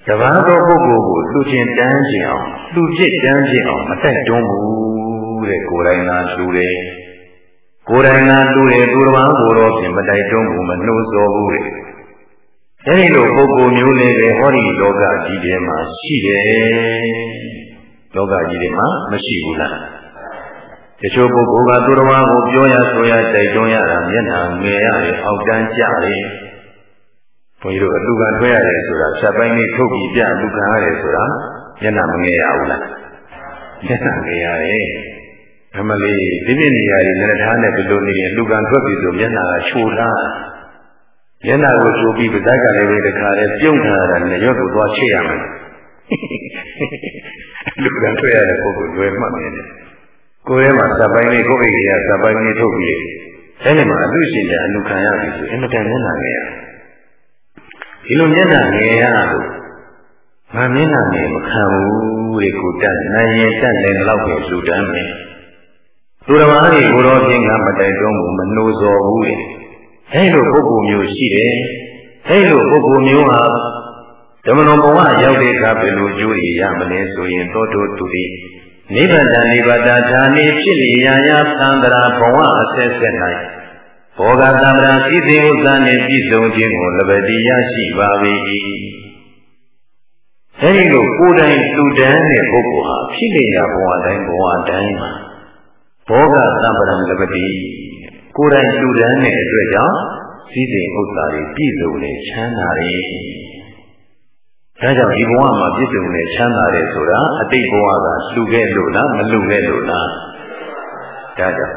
တဘာသောပုဂ္ဂိုလ်ကိုလူချင်းတန်းခြင်းအောင်လူဖြစ်တန်းခြင်းအောင်မတိုက်တွန်းဘူးတဲ့ကိုယ်တိုင်သာလူတယ်ကိုယ်တိုင်သာလူတယ်သူတစ်ပါးကိုတော့ပြင်မတိုက်တွန်းဘူးမနှိုးစောဘူးတဲ့ အဲဒီလိုပုဂ္ဂိုလ်မျိုးလေးပဲဟောဒီလောကကြီးထဲမှာရှိတယ်လောကကြီးထဲမှာမရှိဘူးလားတချို့ပုဂ္ဂိုလ်ကသူတော်ဘာကိုပြောရဆိုရတိုက်တွန်းရတာမျက်နှာငယ်ရတယ်အောက်တန်းကြတယ်ဘုန်းကြီးတို့အလူခံထွက်ရတယ်ဆိုတာဖြတ်ပိုင်းလေးထုတ်ပြီးပြလူခံရတယ်ဆိုတာမျက်နှာမငယ်ရဘူးလားမျက်နှာငယ်ရတယ်အမလေးဒီပြည့်နေရာကြီးလက်ထားနဲ့ဘယ်လိုနေရင်လူခံထွက်ပြီဆိုမျက်နှာကချိုထား မျက်နှာကိုချိုပြီးပါးစပ်ကလည်းပဲတခါလဲပြုံးထားတာနဲ့ရွတ်ကိုသွားချိတ်ရမယ်လူခံထွက်ရတဲ့ပုဂ္ဂိုလ်လွယ်မှတ်နေတယ်ကိုယ်ထဲမှာစပ်ပိုင်းလေးကိုယ့်အိမ်ကစပ်ပိုင်းလေးထုတ်ပြီးအဲဒီမှာအလူရှင်တဲ့အလူခံရပြီဆိုအင်မတန်မျက်နှာငယ်ရဒီလိုမျက်နှာငယ်ရလို့ငါမျက်နှာငယ်မခံဘူးတဲ့ကိုတတ်နိုင်ရင်တတ်တယ်တော့ပဲလူတန်းမယ်သူတော်ဘာတွေကိုတော့ပြင်ကမတိုက်တွန်းဘူးမနှိုးစော်ဘူးတဲ့ အဲလိုပုဂ္ဂိုလ်မျိုးရှိတယ်အဲလိုပုဂ္ဂိုလ်မျိုးဟာဓမ္မတော်ဘဝရောက်တဲ့အခါဘယ်လိုကျိုးရရမလဲဆိုရင်သောတောသူတွေနိဗ္ဗာန်နိဗ္ဗာန်ဌာနေဖြစ်လျာရာသံဃာဘဝအဆက်ဆက်၌ဘောဂသမ္မာစည်းစိမ်ဥစ္စာနှင့်ပြည့်စုံခြင်းကိုလဘတိရရှိပါ၏အဲဒီလိုကိုယ်တိုင်လူတန်းတဲ့ပုဂ္ဂိုလ်ဟာဖြစ်လျာဘဝတိုင်းဘဝတိုင်းမှာဘောဂသမ္မာလဘတိ ကိုယ်တိုင်လူတန်းတဲ့အတွက်ကြောင့်စည်းစိမ်ဥစ္စာတွေပြည့်စုံနေချမ်းသာတယ်ဒါကြောင့်ဒီဘဝမှာပြည့်စုံနေချမ်းသာတယ်ဆိုတာအတိတ်ဘဝကလှူခဲ့လို့လားမလှူခဲ့လို့လားဒါကြောင့်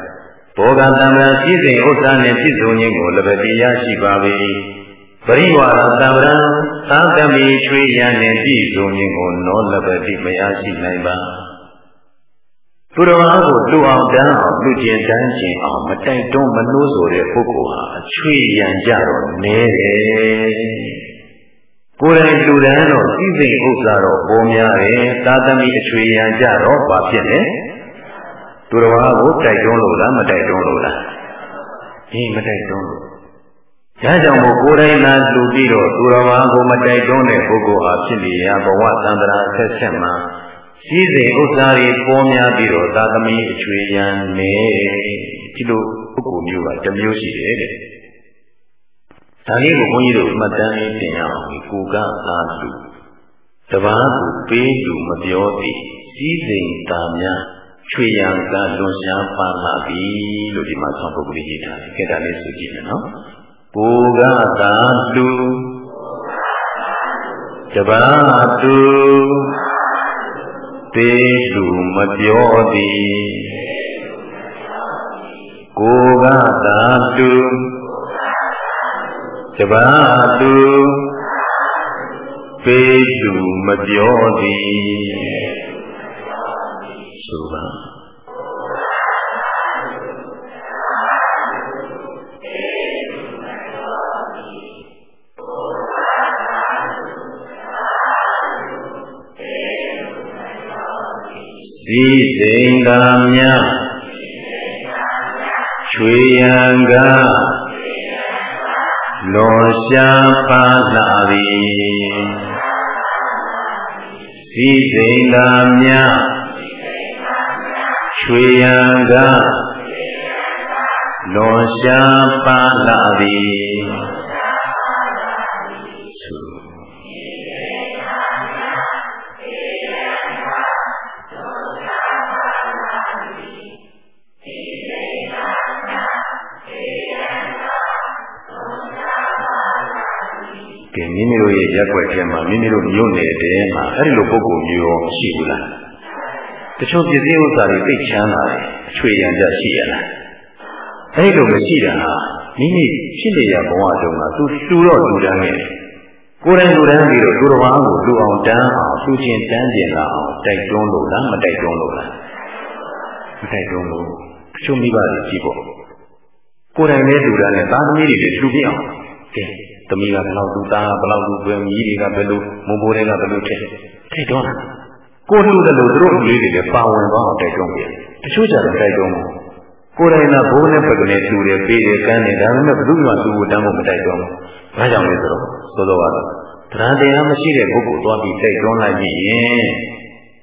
ဘောဂတံ္ဍပြည့်စုံဥစ္စာနဲ့ပြည့်စုံခြင်းကိုလည်းပဲရရှိပါ၏ပရိဝါရသံဗရံသာသမီချွေရန်နဲ့ပြည့်စုံခြင်းကိုနောလပတိမရရှိနိုင်ပါ သူတော်ဘာကိုလူအောင်တန်းအောင်လူကျင်တန်းကျင်အောင်မတိုက်တွန်းမနှိုးဆိုတဲ့ပုဂ္ဂိုလ်ဟာအချွေရန်ကြတော့နဲတယ်ကိုယ်တိုင်လူတန်းတော့စိစိမ်ဥစ္စာတော့ပေါ်များတယ်သာသမီအချွေရန်ကြတော့ဘာဖြစ်လဲသူတော်ဘာကိုတိုက်တွန်းလို့လားမတိုက်တွန်းလို့လားအေးမတိုက်တွန်းလို့ဒါကြောင့်မို့ကိုယ်တိုင်သာလူပြီးတော့သူတော်ဘာကိုမတိုက်တွန်းတဲ့ပုဂ္ဂိုလ်ဟာဖြစ်နေရဘဝသံတရာဆက်ဆက်မှာ ရှိစေဥစ္စာတွေပေါ်များပြီးတော့သာသမီအချွေရန်နေဒီလိုပုဂ္ဂိုလ်မျိုးကတစ်မျိုးရှိတယ်တဲ့ဒါလေးကိုဘုန်းကြီးတို့မှတ်တမ်းလေးတင်ရအောင်ကိုကသာလူတပားကိုပေးလူမပြောသည်စည်းစိမ်တာများချွေရန်ကလွန်ရှားပါလာပြီလို့ဒီမှာဆောင်းပုဂ္ဂိုလ်ရေးထားတယ်။ကြည့်တာလေးဆိုကြည့်မယ်နော်။ကိုကသာလူတပားသူ ပေးလူမပြောသည်ကိုကသာလူတပါသူပေသူမပြောသည်ဆိုပါ ဤစိန်သာမြချွေရန်ကားလောရှားပါလာသည်စီစိန်သာမြချွေရန်ကလောရှားပါလာသည် ရဲ့ရက်ွက်ထဲမှာမိမိတို့မြို့နယ်တဲမှာအဲ့ဒီလိုပုဂ္ဂိုလ်မျိုးရောရှိဘူးလားတချို့ပြည်စည်းဥစ္စာတွေသိချမ်းလာတယ်အချွေရံကြရှိရလားအဲ့လိုမရှိတာဟာမိမိဖြစ်နေရဘဝတုန်းကသူတူတော့တူတန်းနေကိုယ်တိုင်လူတန်းပြီးတော့သူတော်ဘာကိုလူအောင်တန်းအောင်သူချင်းတန်းကျင်လာအောင်တိုက်တွန်းလို့လားမတိုက်တွန်းလို့လားမတိုက်တွန်းလို့အချို့မိဘတွေကြည့်ဖို့ကိုယ်တိုင်လည်းလူတန်းနဲ့သားသမီးတွေလည်းလူပြအောင်ကဲ သမီးကဘယ်လောက်သူသားဘယ်လောက်သူပဲမြည်တွေကဘယ်လိုမုံဘိုးတွေကဘယ်လိုထည့်ထိတ်တော့ကိုလူတယ်လို့သူတို့လေးတွေလည်းပါဝင်သွားအောင်တိုက်တွန်းပြတချို့ကြတော့တိုက်တွန်းဘူးကိုယ်တိုင်ကဘိုးနဲ့ပကနဲ့တူတယ်ပေးတယ်ကမ်းတယ်ဒါပေမဲ့ဘယ်သူမှသူ့ကိုတမ်းဖို့မတိုက်တွန်းဘူးဘာကြောင့်လဲဆိုတော့သို့တော်ကတော့တရားတရားမရှိတဲ့ပုဂ္ဂိုလ်သွားပြီးတိုက်တွန်းလိုက်ရင်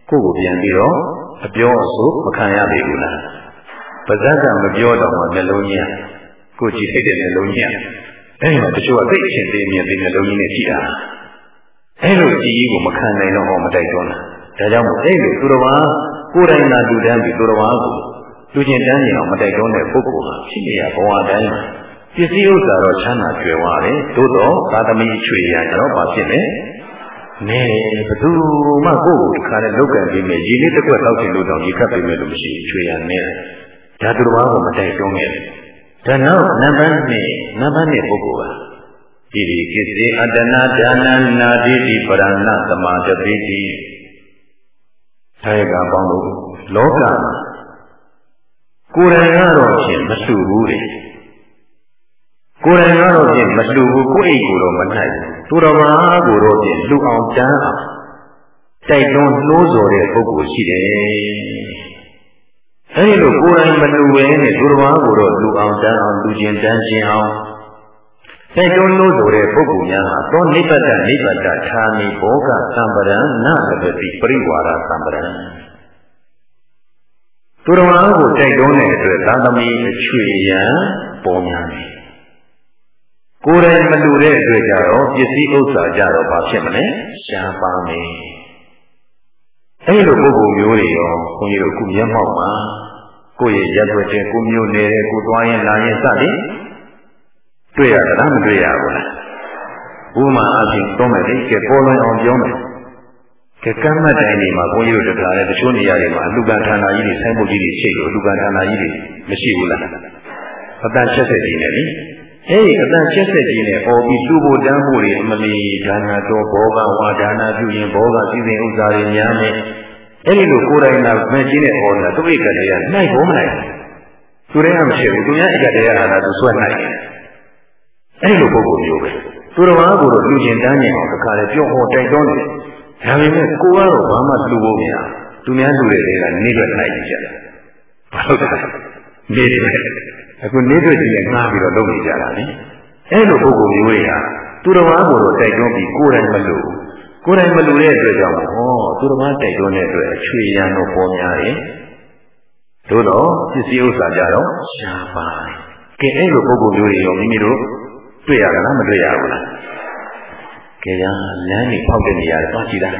ကိုယ့်ကိုပြန်ပြီးတော့အပြောအဆိုမခံရသေးဘူးလားပါဇက်ကမပြောတော့မှနှလုံးကြီးကိုကြည့်ထိုက်တဲ့နှလုံးကြီး အဲဒီမှာတချို့ကသိအချင်းသေးမြင်သေးနှလုံးကြီးနဲ့ကြည့်တာအဲလိုကြည်ကြီးကိုမခံနိုင်တော့ဟောမတိုက်တွန်းတာဒါကြောင့်မို့အဲလိုသူတော်ဘာကိုယ်တိုင်သာလူတန်းပြီးသူတော်ဘာကိုလူချင်းတန်းနေအောင်မတိုက်တွန်းတဲ့ပုဂ္ဂိုလ်ဟာဖြစ်နေရဘဝတိုင်းပစ္စည်းဥစ္စာတော့ချမ်းသာကြွယ်ဝတယ်သို့တော့သာသမီချွေရတော့ဘာဖြစ်လဲနဲဘသူမှကိုယ့်ကိုတခါနဲ့လောက်ကံပြီးမြည်ရည်လေးတစ်ခွက်တောက်ချင်လို့တော့ဒီခတ်ပြီးမြလို့မရှိချွေရနဲ့ဒါသူတော်ဘာကိုမတိုက်တွန်းခဲ့ ဒါနောက်နံပါတ်2နံပါတ်2ပုဂ္ဂိုလ်ပါဣတိကိစေအတ္တနာဒါနနာတိတိပရဏသမာတပိတိသာယကပေါင်းလို့လောကကိုယ်တိုင်ကတော့ဖြင့်မလှူဘူးလေကိုယ်တိုင်ကတော့ဖြင့်မလှူဘူးကိုယ့်အိတ်ကိုတော့မနိုင်ဘူးသူတော်ဘာကိုတော့ဖြင့်လှူအောင်တန်းအောင်တိုက်တွန်းနှိုးဆော်တဲ့ပုဂ္ဂိုလ်ရှိတယ် အဲဒီလိုကိုယ်တိုင်မလှူဘဲနဲ့သူတော်ဘာကိုတော့လှူအောင်တန်းအောင်လူချင်းတန်းချင်းအောင်တိုက်တွန်းလို့ဆိုတဲ့ပုဂ္ဂိုလ်များဟာသောနိဗ္ဗတနိဗ္ဗတဌာနိဘောဂသံပရံနလပတိပရိဝါရသံပရံသူတော်ဘာကိုတိုက်တွန်းတဲ့အတွက်သာသမီအချွေရန်ပေါ်များတယ်ကိုယ်တိုင်မလူတဲ့အတွက်ကြတော့ပစ္စည်းဥစ္စာကြတော့ဘာဖြစ်မလဲရှားပါမယ်အဲ့လိုပုဂ္ဂိုလ်မျိုးတွေရောခွန်ကြီးတို့ခုမျက်မှောက်မှာ ကိုယ့်ရဲ့ရက်ွက်တဲ့ကိုမျိုးနေတဲ့ကိုသွားရင်လာရင်စသည်တွေ့ရတာမတွေ့ရဘူးလားဥမာအပြင်သုံးမယ်လေကဲပေါ်လွင်အောင်ပြောမယ်ကဲကမ်းမတ်တိုင်းတွေမှာဘုန်းကြီးတို့တရားလည်းတချို့နေရာတွေမှာအလူကဌာနကြီးတွေဆိုင်းဖို့ကြီးတွေရှိလို့အလူကဌာနကြီးတွေမရှိဘူးလားအတန်ချက်ဆက်ကြီးနဲ့လေအေးအတန်ချက်ဆက်ကြီးနဲ့အော်ပြီးလူဖို့တန်းဖို့တွေအမလီဒါနာတော်ဘောကဝါဒါနာပြုရင်ဘောကစီစဉ်ဥစ္စာတွေများနေ အဲ့ဒီလိုကိုယ်တိုင်ကမဲ့ကြီးနဲ့အော်တာသူ့အိတ်ကလေးကနိုင်ဘောမနိုင်သူတွေကမရှိဘူးသူများအိတ်ကလေးကဟာတာသူဆွဲနိုင်တယ်အဲ့ဒီလိုပုဂ္ဂိုလ်မျိုးပဲသူတော်ဘာကိုတော့လူချင်းတန်းနေအောင်တခါလေပြောဟောတိုက်တွန်းတယ်ဒါပေမဲ့ကိုကတော့ဘာမှလူဖို့မရသူများလူတွေကနေရွက်လိုက်ကြတယ်ဘာလို့လဲနေတယ်အခုနေတွေ့ကြီးနဲ့ငှားပြီးတော့လုပ်နေကြတာလေအဲ့လိုပုဂ္ဂိုလ်မျိုးတွေဟာသူတော်ဘာကိုတော့တိုက်တွန်းပြီးကိုယ်တိုင်မလို့ ကိုယ်တိုင်မလို့တဲ့အတွက်ကြောင့်ဟောသူတော်ဘာတိုက်တွန်းတဲ့အတွက်အချွေရန်တော့ပေါ်များတယ်သို့တော့ပစ္စည်းဥစ္စာကြတော့ရှားပါတယ်ကဲအဲ့လိုပုဂ္ဂိုလ်မျိုးတွေရောမိမိတို့တွေ့ရတာလားမတွေ့ရဘူးလားကဲရလမ်းကြီးဖောက်တဲ့နေရာတော့ကြည့်လား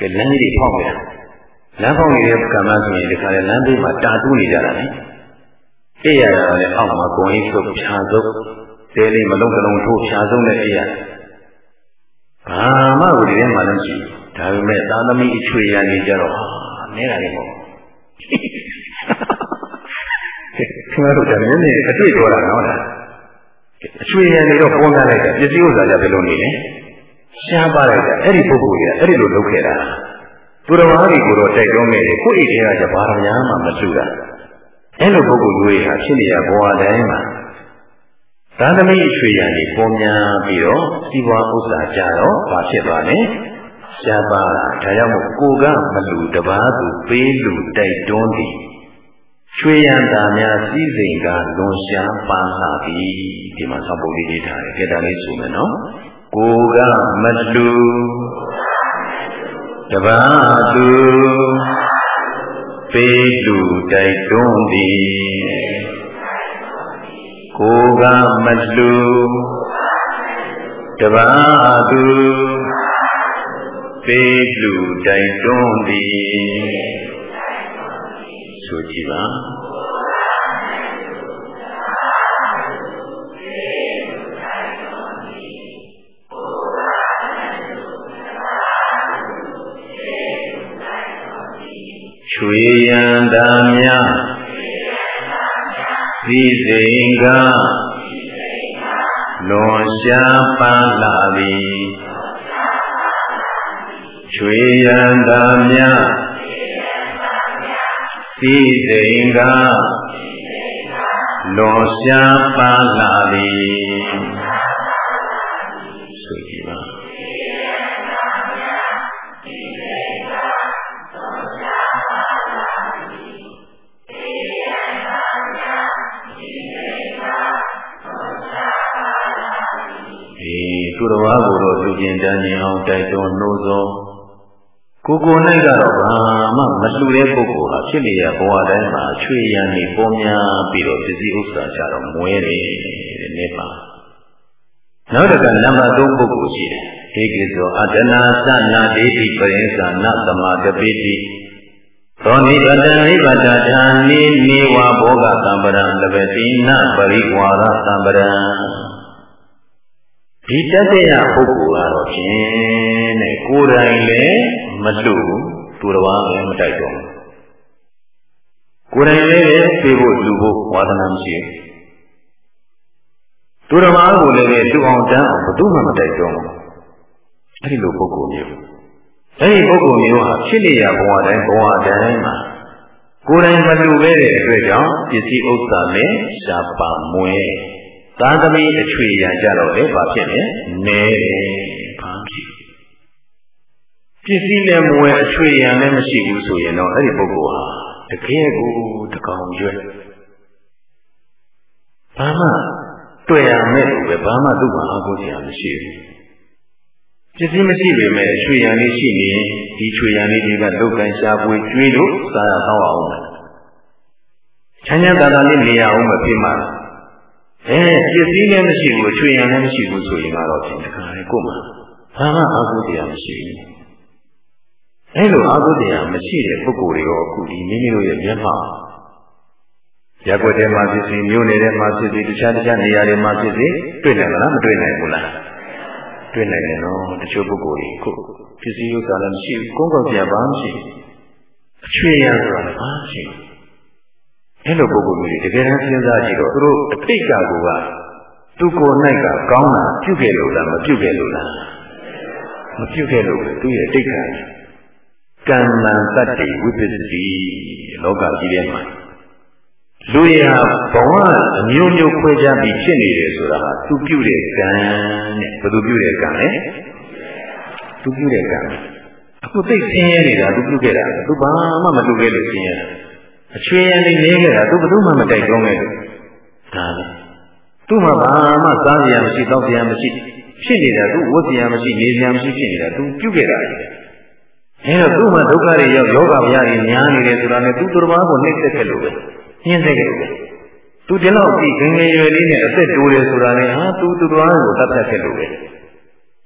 ကဲလမ်းကြီးဖောက်နေတာလမ်းဖောက်နေတဲ့ကံမဆိုရင်ဒီခါလေလမ်းဘေးမှာတာတူးနေကြတာလေအေးရတာလည်းအောက်မှာကိုယ်ကြီးဆိုဖြာစုပ်တဲလေးမလုံးတလုံးထိုးဖြာစုပ်နဲ့အေးရ ဘာမှကိုဒီထဲမှာလည်းရှိဒါပေမဲ့သာသမီအချွေရနေကြတော့ဟာနဲတာလေးပေါ့ခင်ဗျားတို့ကလည်းနည်းနည်းအတွေ့တော်တာနော်အချွေရနေတော့ပေါ်လာလိုက်တာပစ္စည်းဥစ္စာကြဘယ်လိုနေလဲရှားပါလိုက်တာအဲ့ဒီပုဂ္ဂိုလ်ကြီးကအဲ့ဒီလိုလုပ်ခဲ့တာသူတော်ဘာတွေကိုတော့တိုက်တွန်းခဲ့တယ်ကိုယ့်အိတ်ထဲကကြဘာတော်များမှမစုတာအဲ့လိုပုဂ္ဂိုလ်မျိုးတွေဟာဖြစ်နေရဘဝတိုင်းမှာ သာသမီအချွေရနေပေါ်များပြီးတော့စီးပွားဥစ္စာကြတော့ဘာဖြစ်သွားလဲရှားပါဒါကြောင့်မို့ကိုကမလူတပားသူပေးလူတိုက်တွန်းသည်ရွှေရန်သာများစည်းစိမ်ကလွန်ရှားပါလာပြီဒီမှာသဘောလေးရေးထားတယ်ကြက်တာလေးဆိုမယ်နော်ကိုကမလူတပါးသူပေးလူတိုက်တွန်းသည် ကိုကမလူတပါသူပေးလူတိုက်တွန်းသည်ဆိုကြည့်ပါရွှေရန်သာများ သီစိန်ကလွန်ရှားပန်းလာသည်ချွေရန်တာမြသီစိန်ကလွန်ရှားပန်းလာသည် ကိုတော့လူကျင်တန်းခြင်းအောင်တိုက်တွန်းနှိုးဆော်ကိုကို၌ကတော့ဘာမှမလှူတဲ့ပုဂ္ဂိုလ်ဟာဖြစ်နေရဘဝတိုင်းမှာချွေရံနေပေါ်များပြီးတော့ပစ္စည်းဥစ္စာကြတော့မွဲတယ်တဲ့နေ့ပါနောက်တစ်ခါနံပါတ်3ပုဂ္ဂိုလ်ရှိတယ်ဧကိသောအတနာသနာဒေတိပရိသနာသမတပိတိသောနိဗ္ဗတံနိဗ္ဗတဌာနိနေဝဘောဂသံပရံလဘတိနပရိဝါရသံပရံဒီတတ္တယပုဂ္ဂိုလ်ကတော့ ဖြင့်တဲ့ကိုယ်တိုင်လည်းမလှသူတော်ဘာလည်းမတိုက်တော့ကိုယ်တိုင်လည်းပြေဖို့လူဖို့ဝါသနာမရှိဘူးသူတော်ဘာကိုလည်းသူအောင်တန်းအောင်ဘယ်သူမှမတိုက်တော့ဘူးအဲ့ဒီလိုပုဂ္ဂိုလ်မျိုးအဲ့ဒီပုဂ္ဂိုလ်မျိုးဟာဖြစ်နေရဘဝတိုင်းဘဝတိုင်းမှာကိုယ်တိုင်မလှပဲတဲ့အတွက်ကြောင့်ပစ္စည်းဥစ္စာနဲ့ရှားပါမွဲသာသမီအချွေရကြတော့လေဘာဖြစ်လဲနဲဘာဖြစ် ပစ္စည်းလည်းမဝယ်အချွေရလည်းမရှိဘူးဆိုရင်တော့အဲ့ဒီပုဂ္ဂိုလ်ဟာတကယ်ကိုတကောင်ကျွဲဘာမှတွေ့ရမဲ့လို့ပဲဘာမှသူ့မှာအကုသိုလ်မရှိဘူးပစ္စည်းမရှိပေမဲ့အချွေရလေးရှိနေရင်ဒီချွေရလေးတွေကလုတ်ကန်ရှားပွေကျွေးလို့စားရတော့အောင်ချမ်းချမ်းသာသာလေးနေရအောင်မဖြစ်မှာအဲပစ္စည်းလည်းမရှိဘူးအချွေရံလည်းမရှိဘူးဆိုရင်ကတော့ဒီတခါလေကို့မှာဘာမှအာဟုတရားမရှိဘူး အဲလိုအာဟုတရားမရှိတဲ့ပုဂ္ဂိုလ်တွေတော့အခုဒီမိမိတို့ရဲ့မျက်မှောက်ရက်ွက်ထဲမှာဖြစ်စီမျိုးနေတဲ့မှာဖြစ်စီတခြားတခြားနေရာတွေမှာဖြစ်စီတွေ့နိုင်မလားမတွေ့နိုင်ဘူးလားတွေ့နိုင်တယ်နော်တချို့ပုဂ္ဂိုလ်တွေခုပစ္စည်းဥစ္စာလည်းမရှိဘူးကုန်းကောက်ပြပါမရှိအချွေရံဆိုတာလည်းမရှိဘူးအဲ့လိုပုဂ္ဂိုလ်တွေတကယ်တမ်းစဉ်းစားကြည့်တော့သူတို့အတိတ်ကကသူကိုယ်၌ကကောင်းတာပြုခဲ့လို့လားမပြုခဲ့လို့လားမပြုခဲ့လို့သူရဲ့အတိတ်က ကံလံတတ္တိဝိပစ္စတိလောကကြီးထဲမှာလူရဘဝအမျိုးမျိုးခွဲခြားပြီးဖြစ်နေတယ်ဆိုတာဟာသူပြုတဲ့ကံနဲ့ဘယ်သူပြုတဲ့ကံလဲသူပြုတဲ့ကံအခုသိဆင်းရဲနေတာသူပြုခဲ့တာသူဘာမှမလုပ်ခဲ့လို့ဆင်းရဲတာအချွေရလေးနေခဲ့တာသူဘယ်သူမှမတိုက်တွန်းခဲ့ဘူးဒါပဲသူ့မှာဘာမှစားစရာမရှိတောက်စရာမရှိဖြစ်နေတာသူဝတ်စရာမရှိနေစရာမရှိဖြစ်နေတာသူပြုတ်ခဲ့တာလေ အဲတော့သူ့မှာဒုက္ခတွေရောက်ယောဂဗျာတွေများနေတယ်ဆိုတာနဲ့သူသူတော်ဘာကိုနှိမ့်သက်ခဲ့လို့ပဲညှင်းသက်ခဲ့လို့ပဲသူဒီလောက်ကြည့်ငငယ်ရွယ်လေးနဲ့အသက်တိုးတယ်ဆိုတာနဲ့ဟာသူသူတော်ကိုတတ်တတ်ခဲ့လို့ပဲ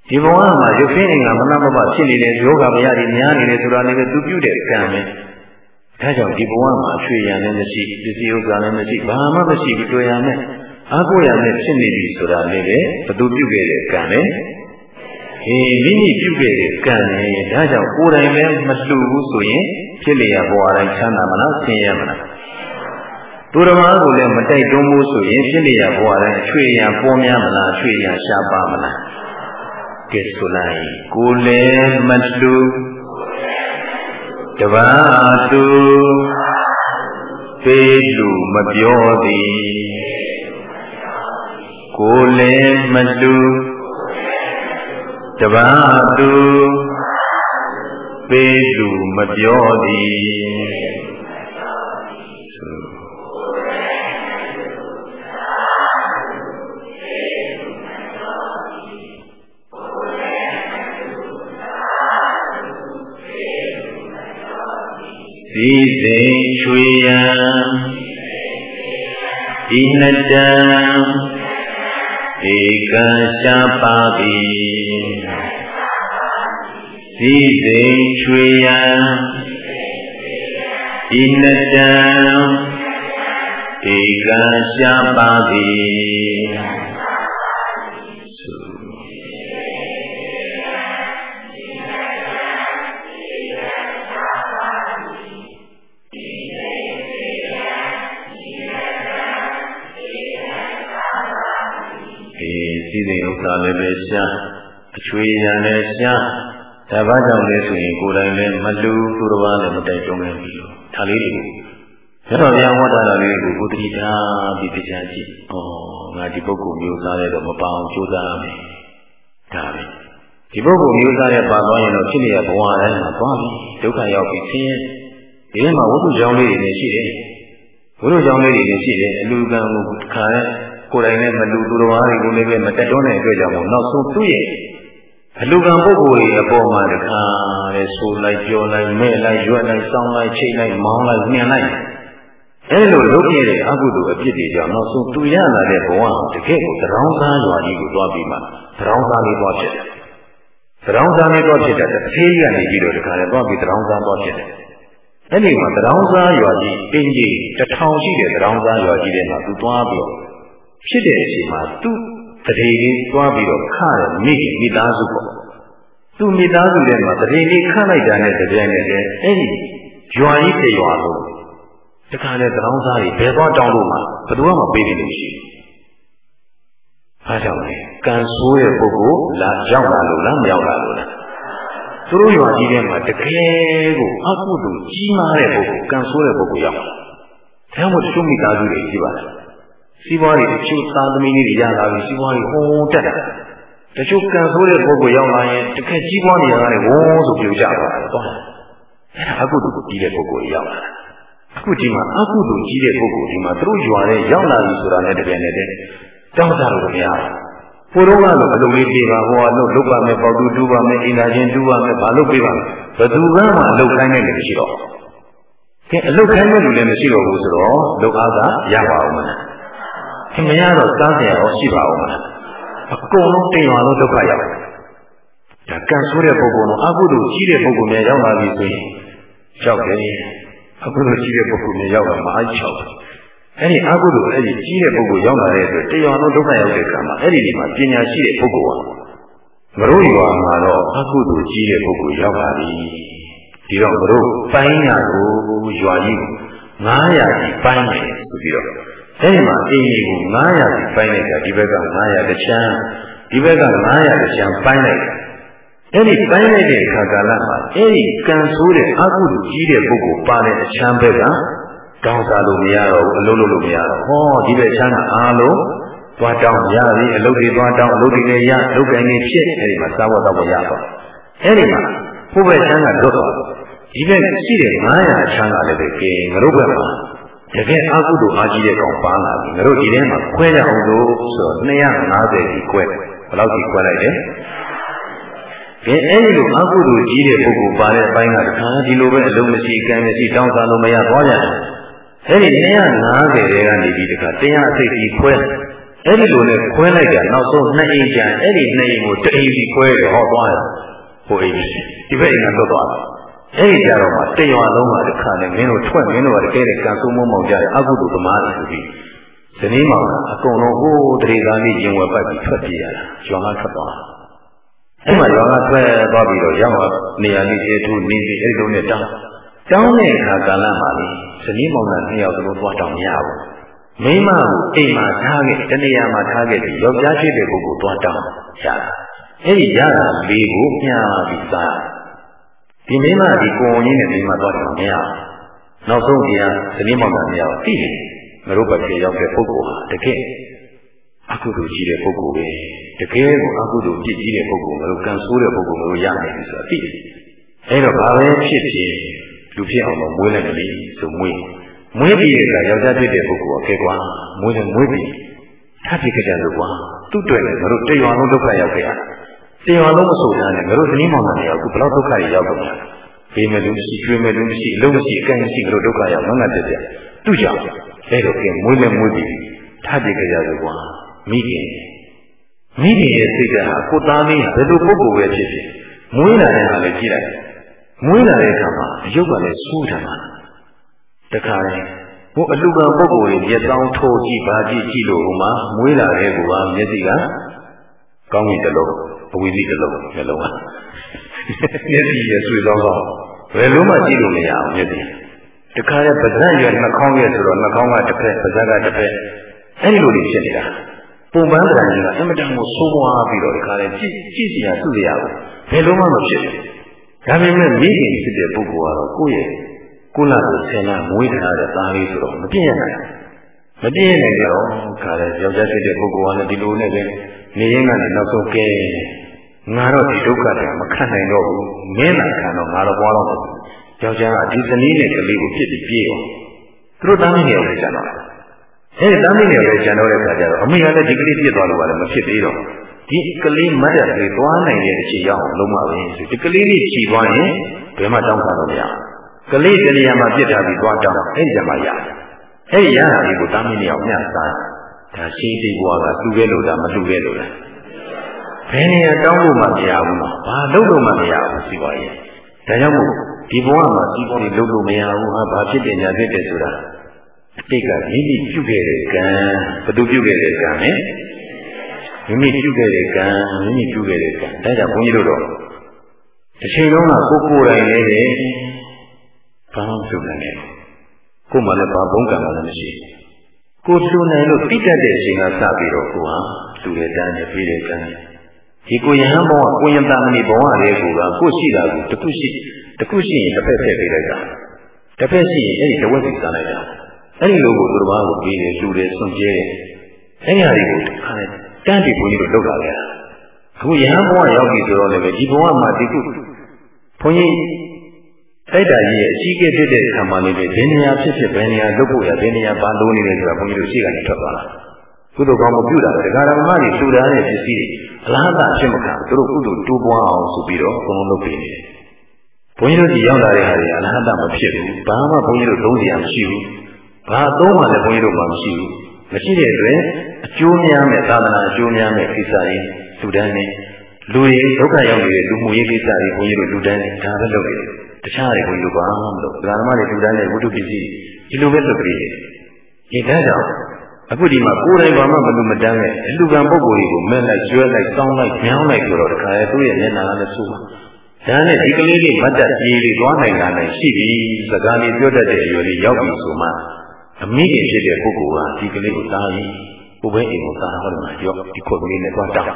ဒီဘဝမှာရုပ်ရင်းအင်္ဂါမနမမဖြစ်နေတဲ့ယောဂဗျာတွေများနေတယ်ဆိုတာနဲ့ပဲသူပြုတ်တဲ့ကံပဲဒါကြောင့်ဒီဘဝမှာအချွေရံလည်းမရှိပစ္စည်းဥစ္စာလည်းမရှိဘာမှမရှိဘူးတွေ့ရမယ်အာကိုရနဲ့ဖြစ်နေပြီဆိုတာလည်းပဲဘသူပြုခဲ့တဲ့ကံလေ အေးမိမိပြုခဲ့တဲ့ကံလေဒါကြောင့်ကိုယ်တိုင်လည်းမလှူဘူးဆိုရင်ဖြစ်လျက်ဘဝတိုင်းချမ်းသာမလားဆင်းရဲမလားသူတော်ဘာကိုလည်းမတိုက်တွန်းဘူးဆိုရင်ဖြစ်လျက်ဘဝတိုင်းအချွေရံပေါ်များမလားအချွေရံရှားပါမလားကဲဆိုလိုက်ကိုယ်လည်းမလှူတပါတူပေးလူမပြောသည်ကိုလည်းမတူ တပါတူပေးလူမပြောသည်စီစိန်ချွေယံဤနှစ်တံ ဧကံရှားပါသည်စီစိန်ချွေယံဤနှစ်တံဧကံရှားပါသည် စီစဉ်ဥစ္စာလည်းပဲရှားအချွေရံလည်းရှားဒါဘာကြောင့်လဲဆိုရင်ကိုယ်တိုင်လည်းမလူသူတစ်ပါးလည်းမတိုက်တွန်းနိုင်ဘူးလို့ဒါလေးတွေရသော်ဗျာဝတ္တနာလေးကိုကိုတိထားပြီးတရားကြည့်။ဩငါဒီပုဂ္ဂိုလ်မျိုးသားတဲ့တော့မပအောင်ကြိုးစားရမယ်။ဒါပဲ။ဒီပုဂ္ဂိုလ်မျိုးသားတဲ့ပါသွားရင်တော့ဖြစ်နေရဘဝတိုင်းမှာသွားပြီဒုက္ခရောက်ပြီဆင်းရဲဒီထဲမှာဝိသုကြောင့်လေးတွေလည်းရှိတယ်။ဝိသုကြောင့်လေးတွေလည်းရှိတယ်အလူကံကိုခါတဲ့ ကိုယ်တိုင်နဲ့မလူသူတော်ဘာတွေကိုလည်းပဲမတက်တွန်းတဲ့အတွက်ကြောင့်မို့နောက်ဆုံးသူ့ရဲ့အလူကံပုဂ္ဂိုလ်ရဲ့အပေါ်မှာတခါတဲ့ဆိုလိုက်ပြောလိုက်မဲ့လိုက်ရွက်လိုက်စောင်းလိုက်ချိန်လိုက်မောင်းလိုက်ညှင်လိုက်အဲလိုလုပ်ခဲ့တဲ့အကုသိုလ်အပြစ်တွေကြောင့်နောက်ဆုံးသူရလာတဲ့ဘဝတကယ့်ကိုသရောင်းသားရွာကြီးကိုသွားပြီးမှသရောင်းသားလေးသွားဖြစ်တယ်။သရောင်းသားလေးသွားဖြစ်တဲ့တစ်သေးကနေပြီးတော့တခါလည်းသွားပြီးသရောင်းသားသွားဖြစ်တယ်။အဲဒီမှာသရောင်းသားရွာကြီးအင်းကြီးတထောင်ရှိတဲ့သရောင်းသားရွာကြီးထဲမှာသူသွားပြီး ဖြစ်တဲ့အချိန်မှာသူ့တရေလေးသွားပြီးတော့ခရမိမိသားစုပေါ့သူ့မိသားစုထဲမှာတရေလေးခလိုက်တာနဲ့တပြိုင်နက်တည်းအဲ့ဒီရွာကြီးတရွာလုံးတခါလေတရောင်းစားကြီးဘယ်သွားတောင်းလို့မှဘယ်သူမှပေးတယ်လို့ရှိဘူး။အားကြောင့်လေကံဆိုးတဲ့ပုဂ္ဂိုလ်လာရောက်လာလို့လားမရောက်လာလို့လားသူတို့ရွာကြီးထဲမှာတကယ်ကိုအကုသိုလ်ကြီးမားတဲ့ပုဂ္ဂိုလ်ကံဆိုးတဲ့ပုဂ္ဂိုလ်ရောက်လာ။ဒါမှမဟုတ်သူ့မိသားစုတွေကြီးပါလား။ စီးပွားရေးအချို့သားသမီးလေးတွေရလာပြီစီးပွားရေးဟိုးတက်တာ။တချို့ကံဆိုးတဲ့ပုဂ္ဂိုလ်ရောက်လာရင်တကယ်ကြီးပွားနေရတာလေဝုန်းဆိုပြိုကျသွားတယ်သွားတယ်။အဲ့ဒါအကုသိုလ်ကြီးတဲ့ပုဂ္ဂိုလ်ရောက်လာတာ။အခုဒီမှာအကုသိုလ်ကြီးတဲ့ပုဂ္ဂိုလ်ဒီမှာသူတို့ရွာထဲရောက်လာပြီဆိုတာနဲ့တကယ်နဲ့တောင်းစားလို့မရဘူး။ကိုတော့ကတော့အလုပ်လေးပြေပါဟောလို့လုပ်ပါမယ်ပေါ့တူတူပါမယ်အိမ်သာချင်းတူပါမယ်ဘာလို့ပြေပါလဲဘယ်သူကမှအလုပ်ခိုင်းနေတယ်မရှိတော့ကဲအလုပ်ခိုင်းတဲ့လူလည်းမရှိတော့ဘူးဆိုတော့လုပ်အားကရပါအောင်မလား ခင်ဗျားတော့စားစရာရောရှိပါအောင်မလားအကုန်လုံးတင်ရွာလို့ဒုက္ခရောက်တယ်ဒါကံဆိုးတဲ့ပုဂ္ဂိုလ်တော့အကုသိုလ်ကြီးတဲ့ပုဂ္ဂိုလ်များရောက်လာပြီဆိုရင်ရောက်တယ်အကုသိုလ်ကြီးတဲ့ပုဂ္ဂိုလ်များရောက်လာမှအချောက်အဲ့ဒီအကုသိုလ်အဲ့ဒီကြီးတဲ့ပုဂ္ဂိုလ်ရောက်လာတဲ့အတွက်တရားလုံးဒုက္ခရောက်တဲ့အခါမှာအဲ့ဒီဒီမှာပညာရှိတဲ့ပုဂ္ဂိုလ်ဟာမရိုးရွာမှာတော့အကုသိုလ်ကြီးတဲ့ပုဂ္ဂိုလ်ရောက်လာပြီဒီတော့မရိုးပိုင်းရကိုရွာကြီး900ကြီးပိုင်းတယ်ဆိုပြီးတော့ အဲ့ဒီမှာအင်းကြီးကို900ကြီးပိုင်းလိုက်တာဒီဘက်က900တချမ်းဒီဘက်က900တချမ်းပိုင်းလိုက်တာအဲ့ဒီပိုင်းလိုက်တဲ့အခါကာလမှာအဲ့ဒီကံဆိုးတဲ့အကုသိုလ်ကြီးတဲ့ပုဂ္ဂိုလ်ပါတဲ့အချမ်းဘက်ကတောင်းစားလို့မရတော့ဘူးအလုံးလို့လို့မရတော့ဟောဒီဘက်ချမ်းကအားလုံးသွားတောင်းရပြီအလုပ်တွေသွားတောင်းအလုပ်တွေလည်းရလုပ်ကိုင်နေဖြစ်အဲ့ဒီမှာစားဖို့တော့မရတော့အဲ့ဒီမှာဘုဘက်ချမ်းကလွတ်သွားဒီဘက်ရှိတဲ့900ချမ်းကလည်းပဲကဲငါတို့ဘက်မှာ တကယ်အကုသိုလ်အားကြီးတဲ့ကောင်ပါလာပြီငါတို့ဒီထဲမှာခွဲရအောင်လို့ဆိုတော့250ကြီးခွဲဘယ်လောက်ကြီးခွဲလိုက်လဲကဲအဲ့ဒီလိုအကုသိုလ်ကြီးတဲ့ပုဂ္ဂိုလ်ပါတဲ့အပိုင်းကတခါဒီလိုပဲအလုံးမရှိကံမရှိတောင်းစားလို့မရသွားကြတယ်အဲ့ဒီ250တဲကနေပြီးတခါတရားအစိတ်ကြီးခွဲအဲ့ဒီလိုနဲ့ခွဲလိုက်တာနောက်ဆုံးနှစ်အိမ်ကျန်အဲ့ဒီနှစ်အိမ်ကိုတအိမ်စီခွဲရဟောသွားတယ်ဟိုအိမ်ဒီဘက်အိမ်ကလွတ်သွားတယ် အဲ့ဒီကြတော့မှတရွာလုံးကတခါနဲ့မင်းတို့ထွက်မင်းတို့ကတကယ်ကံဆိုးမမောင်ကြတယ်အကုသိုလ်သမားတွေဆိုပြီးဇနီးမောင်အကုန်လုံးဟိုးတရေသားလေးရင်ဝယ်ပတ်ပြီးထွက်ပြေးရတာရွာကထွက်သွားအဲ့မှာရွာကထွက်သွားပြီးတော့ရောက်တော့နေရာလေးကျေထူးနေပြီးအဲ့လိုနဲ့တောင်းတောင်းတဲ့အခါကာလမှာလေဇနီးမောင်နဲ့နှစ်ယောက်သလုံးသွားတောင်းမရဘူးမိမကိုအိမ်မှာထားခဲ့တနေရာမှာထားခဲ့ပြီးယောက်ျားရှိတဲ့ပုဂ္ဂိုလ်သွားတောင်းရတာအဲ့ဒီရတာလေးကိုမျှပြီးသား ဒီမိမဒီကိုယ်ကြီးနဲ့မိမသွားတယ်မရဘူးနောက်ဆုံးဒီဟာဇနီးမောင်နဲ့မရဘူးသိတယ်ငါတို့ဘက်ပြေရောက်တဲ့ပုဂ္ဂိုလ်ဟာတကယ်အကုသိုလ်ကြီးတဲ့ပုဂ္ဂိုလ်ပဲတကယ်ကိုအကုသိုလ်ပြစ်ကြီးတဲ့ပုဂ္ဂိုလ်ငါတို့ကံဆိုးတဲ့ပုဂ္ဂိုလ်ငါတို့ရနိုင်ပြီဆိုတာသိတယ်အဲ့တော့ဘာပဲဖြစ်ဖြစ်လူဖြစ်အောင်တော့မွေးလိုက်တယ်လေဆိုမွေးမွေးပြီးတဲ့အခါယောက်ျားဖြစ်တဲ့ပုဂ္ဂိုလ်ကဲကွာမွေးတယ်မွေးပြီးထပ်ဖြစ်ကြတယ်ကွာသူ့တွေ့တယ်ငါတို့တရွာလုံးဒုက္ခရောက်ခဲ့ရတ ရွာလုံးမဆိုးတာနဲ့ငါတို့ဇနီးမောင်နှံတွေအခုဘယ်လောက်ဒုက္ခတွေရောက်ကုန်လဲဘေးမဲ့လူမရှိကျွေးမဲ့လူမရှိအလုံးမရှိအကန့်မရှိငါတို့ဒုက္ခရောက်ငန်းငတ်ပြပြသူ့ကြောင့်အဲ့တော့ကဲမွေးလဲမွေးပြီးထပ်ဖြစ်ကြတယ်ကွာမိခင်မိခင်ရဲ့စိတ်ဓာတ်ဟာကိုသားမင်းဘယ်လိုပုဂ္ဂိုလ်ပဲဖြစ်ဖြစ်မွေးလာတဲ့ဟာလည်းကြည့်လိုက်မွေးလာတဲ့အခါမှာအယုတ်ကလည်းစိုးတယ်မှာတခါလေဟိုအလူကံပုဂ္ဂိုလ်ရဲ့တောင်းထိုးကြည့်ပါကြည့်ကြည့်လို့ဟိုမှာမွေးလာတဲ့ကူကမျက်စိကကောင်းကင်တစ်လုံး အဝိဇ္ဇတစ်လုံးမျက်လုံးကမျက်စိရဲ့ဆွေဆောင်ဆောင်ဘယ်လုံးမှကြည့်လို့မရအောင်မျက်စိတခါရဲ့ပါးစပ်ရဲ့နှာခေါင်းရဲ့ဆိုတော့နှာခေါင်းကတစ်ဖက်ပါးစပ်ကတစ်ဖက်အဲ့ဒီလိုတွေဖြစ်နေတာပုံပန်းတန်ကြီးကအင်မတန်ကိုဆိုးဝါးပြီးတော့ဒီခါလေးကြည့်ကြည့်စီရသူ့ရဘူးဘယ်လုံးမှမဖြစ်ဘူးဒါပေမဲ့မိခင်ဖြစ်တဲ့ပုဂ္ဂိုလ်ကတော့ကိုယ့်ရဲ့ကုလကိုဆင်လာမွေးထားတဲ့သားလေးဆိုတော့မပြည့်ရနိုင်မပြည့်နိုင်တော့ခါလေယောက်ျားဖြစ်တဲ့ပုဂ္ဂိုလ်ကလည်းဒီလိုနဲ့ပဲ နေရင်းကနေနောက်ဆုံးကဲငါတော့ဒီဒုက္ခတွေမခံနိုင်တော့ဘူးမင်းသာခံတော့ငါတော့ဘွားတော့ယောက်ျားကဒီဇနီးနဲ့ကလေးကိုဖြစ်ပြီးပြေးအောင်သူတို့သားမင်းတွေလည်းကျန်တော့အဲဒီသားမင်းတွေလည်းကျန်တော့တဲ့အခါကျတော့အမေကလည်းဒီကလေးပြစ်သွားလို့ကလည်းမဖြစ်သေးတော့ဒီကလေးမတ်တက်လေးသွားနိုင်တဲ့အခြေရောက်အောင်လုံးပါပဲဆိုဒီကလေးလေးခြီးသွားရင်ဘယ်မှတောင်းခံလို့မရဘူးကလေးတနေရာမှာပြစ်ထားပြီးသွားတောင်းအဲ့ဒီမှာရအဲ့ဒီရတာလေးကိုသားမင်းတွေအောင်မျှစား ဒါရှိသေးဘွားကလူခဲ့လို့လားမလူခဲ့လို့လားဘယ်နေရာတောင်းဖို့မှမရဘူးဘာလုပ်လို့မှမရဘူးစီပါရဲ့ဒါကြောင့်မို့ဒီဘဝမှာစီးပွားရေးလုပ်လို့မရဘူးဟာဘာဖြစ်တယ်ညာဖြစ်တယ်ဆိုတာအတိတ်ကမိမိပြုခဲ့တဲ့ကံဘသူပြုခဲ့တဲ့ကံလဲမိမိပြုခဲ့တဲ့ကံမိမိပြုခဲ့တဲ့ကံဒါကြောင့်ဘုန်းကြီးတို့တော့တစ်ချိန်လုံးကကိုကိုယ်တိုင်လည်းဘာမှမပြုနိုင်နဲ့ကိုယ်မှလည်းဘာဘုံကံမှလည်းမရှိ ကိုပြုနိုင်လို့တိတတ်တဲ့အချိန်ကစပြီးတော့ကိုဟာသူရဲ့တန်းနဲ့ပြီးတဲ့ကံဒီကိုယဟန်ဘဝကိုယံတာမဏိဘဝလေးကိုကကိုရှိတာကိုတခုရှိတခုရှိရင်တစ်ဖက်ဖက်ပေးလိုက်တာတစ်ဖက်ရှိရင်အဲ့ဒီတဝက်စီစားလိုက်တာအဲ့ဒီလိုကိုသူတစ်ပါးကိုပြီးတယ်လူတယ်ဆွန့်ကျဲတယ်အဲ့ဒီဟာတွေကိုခါတယ်တန်းတီဘုန်းကြီးတို့လောက်လာခဲ့တာအခုယဟန်ဘဝရောက်ပြီဆိုတော့လည်းဒီဘဝမှာဒီခုဘုန်းကြီး တိုက်တာကြီးရဲ့အကြီးအကဲဖြစ်တဲ့ခံမှလေးပဲဘယ်နေရာဖြစ်ဖြစ်ဘယ်နေရာလုပ်ဖို့ရဘယ်နေရာပါလို့နေလဲဆိုတာဘုန်းကြီးတို့ရှိကနေထွက်သွားတာကုသိုလ်ကောင်းမပြုတာတရားဓမ္မတွေလှူဒါန်းတဲ့ပစ္စည်းတွေအလားအဖြစ်မခံသူတို့ကုသိုလ်တိုးပွားအောင်ဆိုပြီးတော့ဘုံလုံးလုပ်ပေးနေတယ်ဘုန်းကြီးတို့ဒီရောက်လာတဲ့ဟာတွေအလားအမဖြစ်ဘူးဘာမှဘုန်းကြီးတို့သုံးစရာမရှိဘူးဘာသုံးမှလည်းဘုန်းကြီးတို့မှမရှိဘူးမရှိတဲ့အတွက်အကျိုးများမဲ့သာသနာအကျိုးများမဲ့ကိစ္စတွေလူတန်းနေလူတွေဒုက္ခရောက်နေတဲ့လူမှုရေးကိစ္စတွေဘုန်းကြီးတို့လူတန်းနေဒါပဲလုပ်နေတယ် တခြားတွေဘုန်းကြီးတို့ဘာမှမလုပ်ဓမ္မတွေလူတန်းနေဝိတုပစ္စည်းဒီလိုပဲလုပ်ပြီးဒီဒါကြောင့်အခုဒီမှာကိုယ်တိုင်ဘာမှမလူမတန်းနဲ့အလူကံပုဂ္ဂိုလ်တွေကိုမဲ့လိုက်ကျွဲလိုက်စောင်းလိုက်ညောင်းလိုက်ဆိုတော့တခါလေသူ့ရဲ့မျက်နှာကလည်းဆိုးပါဒါနဲ့ဒီကလေးလေးမတ်တက်ကြီးလေးသွားနိုင်တာနဲ့ရှိပြီစကားလေးပြောတတ်တဲ့အရွယ်လေးရောက်ပြီဆိုမှအမိခင်ဖြစ်တဲ့ပုဂ္ဂိုလ်ကဒီကလေးကိုတားပြီးဘုဘဲအိမ်ကိုတားဟောတယ်မှာရောဒီခုတ်ကလေးနဲ့သွားတောင်း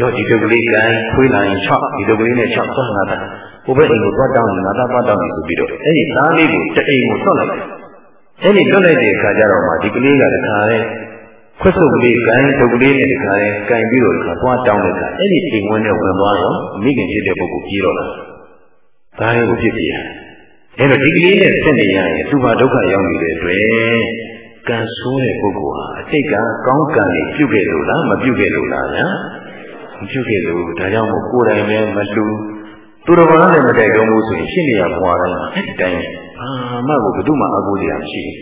ရောဒီတုပ်ကလေးကိုင်းခွေးလာရင်6ဒီတုပ်ကလေးနဲ့6သွားလာတာ ဘုဘဲအိမ်ကိုသွားတောင်းငါသားသွားတောင်းဆိုပြီးတော့အဲ့ဒီသားလေးကိုတအိမ်ကိုဆွတ်လိုက်တယ်အဲ့ဒီလွတ်လိုက်တဲ့အခါကျတော့မှဒီကလေးကတခါလေခွတ်ဆုပ်ကလေးကိုင်းတုပ်ကလေးနဲ့တခါလေကင်ပြီးတော့တခါသွားတောင်းလိုက်တာအဲ့ဒီအိမ်ဝင်နဲ့ဝင်သွားတော့မိခင်ဖြစ်တဲ့ပုဂ္ဂိုလ်ပြေးတော့လာဒါလေးကိုဖြစ်ပြေးရအဲ့တော့ဒီကလေးနဲ့ဆက်နေရရင်သူ့ဘာဒုက္ခရောက်နေတဲ့အတွက်ကံဆိုးတဲ့ပုဂ္ဂိုလ်ဟာအတိတ်ကကောင်းကံတွေပြုခဲ့လို့လားမပြုခဲ့လို့လားညာမပြုခဲ့လို့ဒါကြောင့်မို့ကိုယ်တိုင်လည်းမလူ သူတော်ဘာလည်းမတိုက်တော့ဘူးဆိုရင်ဖြစ်နေရဘွားတိုင်းအဲ့ဒီတိုင်းအာမကိုဘယ်သူမှအားကိုးစရာမရှိဘူး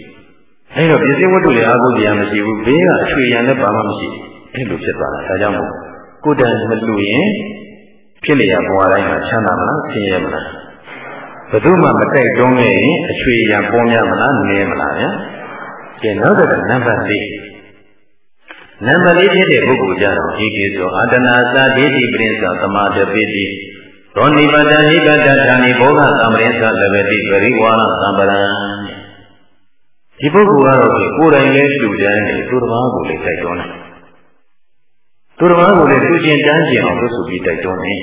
အဲ့တော့ပစ္စည်းဝတ္ထုလည်းအားကိုးစရာမရှိဘူးဘေးကအချွေရံလည်းဘာမှမရှိအဲ့လိုဖြစ်သွားတာဒါကြောင့်မို့ကိုယ်တိုင်မလူရင်ဖြစ်နေရဘွားတိုင်းမှာချမ်းသာမလားဆင်းရဲမလားဘယ်သူမှမတိုက်တွန်းခဲ့ရင်အချွေရံပေါ်များမလားနည်းမလားဗျာကဲနောက်တစ်ခါနံပါတ်၄နံပါတ်၄ဖြစ်တဲ့ပုဂ္ဂိုလ်ကြတော့ဒီကေဆိုအာတနာသာဒိဋ္ဌိပရိစ္ဆသမာဓိပိတိ သောနိဗ္ဗာန်နိဗ္ဗာန်ဌာနိဘောဂသံပရိစ္ဆလဘတိပရိဝါရသံပရံဒီပုဂ္ဂိုလ်ကတော့ကိုယ်တိုင်လည်းလှူဒန်းနေသူတစ်ပါးကိုလည်းတိုက်တွန်းတယ်သူတစ်ပါးကိုလည်းလှူခြင်းတန်းခြင်းအောင်လို့ဆိုပြီးတိုက်တွန်းတယ်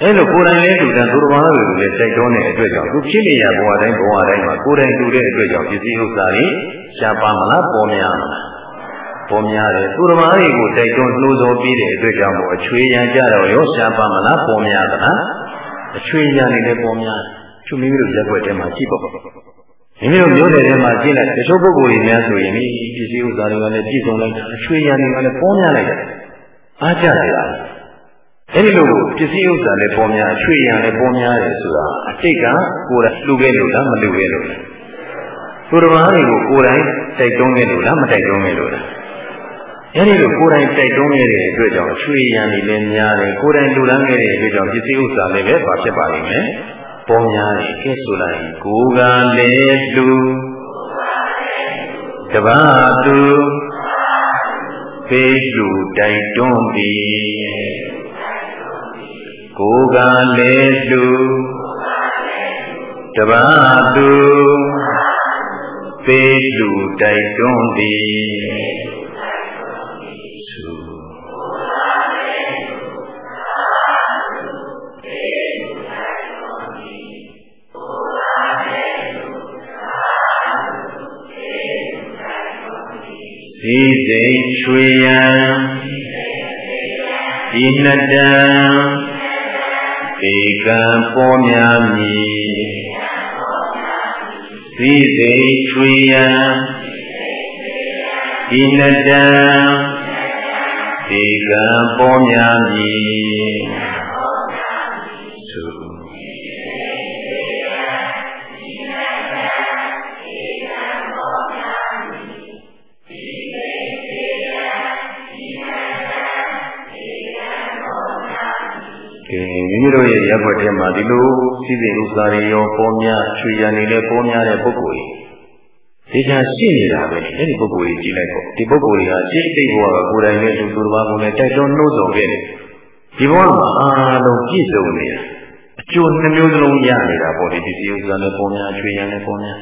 အဲလိုကိုယ်တိုင်လည်းလှူဒန်းသူတစ်ပါးကိုလည်းတိုက်တွန်းတဲ့အတွက်ကြောင့်သူဖြစ်နေရဘဝတိုင်းဘဝတိုင်းမှာကိုယ်တိုင်လှူတဲ့အတွက်ကြောင့်ပစ္စည်းဥစ္စာတွေရှားပါမလားပေါ်များမလား ပေါ်များတယ်သူတော်မတွေကိုတိုက်တွန်းနှိုးဆော်ပြီးတဲ့အတွက်ကြောင့်မို့အချွေရန်ကြတော့ရောရှားပါမလားပေါ်များသလားအချွေရန်နေလည်းပေါ်များသူမိမိတို့ရက်ွက်ထဲမှာကြည့်ပေါ့မိမိတို့မျိုးနယ်ထဲမှာကြည့်လိုက်တချို့ပုဂ္ဂိုလ်တွေများဆိုရင်ဒီပစ္စည်းဥစ္စာတွေကလည်းပြည့်စုံလိုက်အချွေရန်တွေကလည်းပေါ်များလိုက်တယ်အားကြတယ်လားအဲ့ဒီလိုပစ္စည်းဥစ္စာလည်းပေါ်များအချွေရန်လည်းပေါ်များတယ်ဆိုတာအတိတ်ကကိုယ်ကလှူခဲ့လို့လားမလှူခဲ့လို့လားသူတော်ဘာတွေကိုကိုယ်တိုင်တိုက်တွန်းခဲ့လို့လားမတိုက်တွန်းခဲ့လို့လား အဲဒီလိုကိုယ်တိုင်တိုက်တွန်းခဲ့တဲ့အတွက်ကြောင့်ချွေရံနေလည်းများတယ်ကိုယ်တိုင်လူလန်းခဲ့တဲ့အတွက်ကြောင့်ပစ္စည်းဥစ္စာလည်းပဲဘာဖြစ်ပါလိမ့်မယ်ပေါ်များတယ်ကဲဆိုလိုက်ကိုယ်ကလည်းလူတပါသူဖေးလူတိုက်တွန်းသည်ကိုယ်ကလည်းလူတပါသူဖေးလူတိုက်တွန်းသည် ဤစိတ်ချွေရန်ဤနှစ်တံဧကံပေါ်များမည်ဤစိတ်ချွေရန်ဤနှစ်တံဧကံပေါ်များမည် မိမိတို့ရဲ့ရပ်ွက်ထဲမှာဒီလိုစီစဉ်ဥစ္စာတွေရောပေါ်များချွေရံနေလဲပေါ်များတဲ့ပုဂ္ဂိုလ်ကြီးဒီချာရှိနေတာပဲအဲ့ဒီပုဂ္ဂိုလ်ကြီးကြည့်လိုက်ပေါ့ဒီပုဂ္ဂိုလ်ကြီးဟာစိတ်သိဘဝကကိုယ်တိုင်နဲ့လူသူတစ်ပါးကိုလည်းတိုက်တွန်းနှိုးဆော်ခဲ့တယ်ဒီဘဝမှာအားလုံးပြည့်စုံနေတာအကျိုးနှမျိုးစလုံးရနေတာပေါ့ဒီပစ္စည်းဥစ္စာနဲ့ပေါ်များချွေရံနဲ့ပေါ်များ